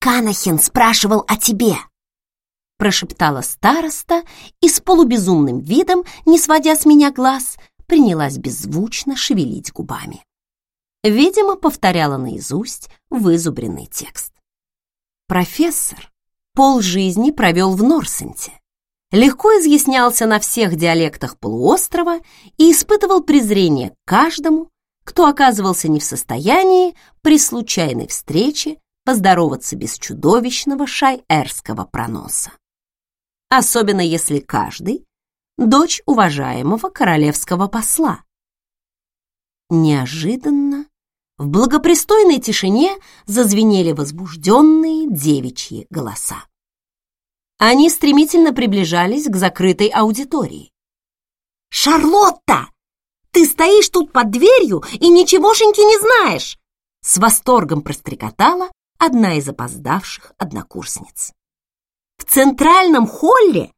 «Канахин спрашивал о тебе!» Прошептала староста и с полубезумным видом, не сводя с меня глаз, принялась беззвучно шевелить губами. Видимо, повторяла наизусть вызубренный текст. Профессор полжизни провел в Норсенте, легко изъяснялся на всех диалектах полуострова и испытывал презрение к каждому, кто оказывался не в состоянии при случайной встрече поздороваться без чудовищного шайерского проноса особенно если каждый — дочь уважаемого королевского посла. Неожиданно в благопристойной тишине зазвенели возбужденные девичьи голоса. Они стремительно приближались к закрытой аудитории. «Шарлотта! Ты стоишь тут под дверью и ничегошеньки не знаешь!» С восторгом прострекотала одна из опоздавших однокурсниц в центральном холле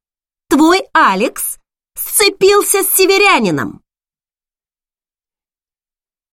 твой Алекс сцепился с северянином.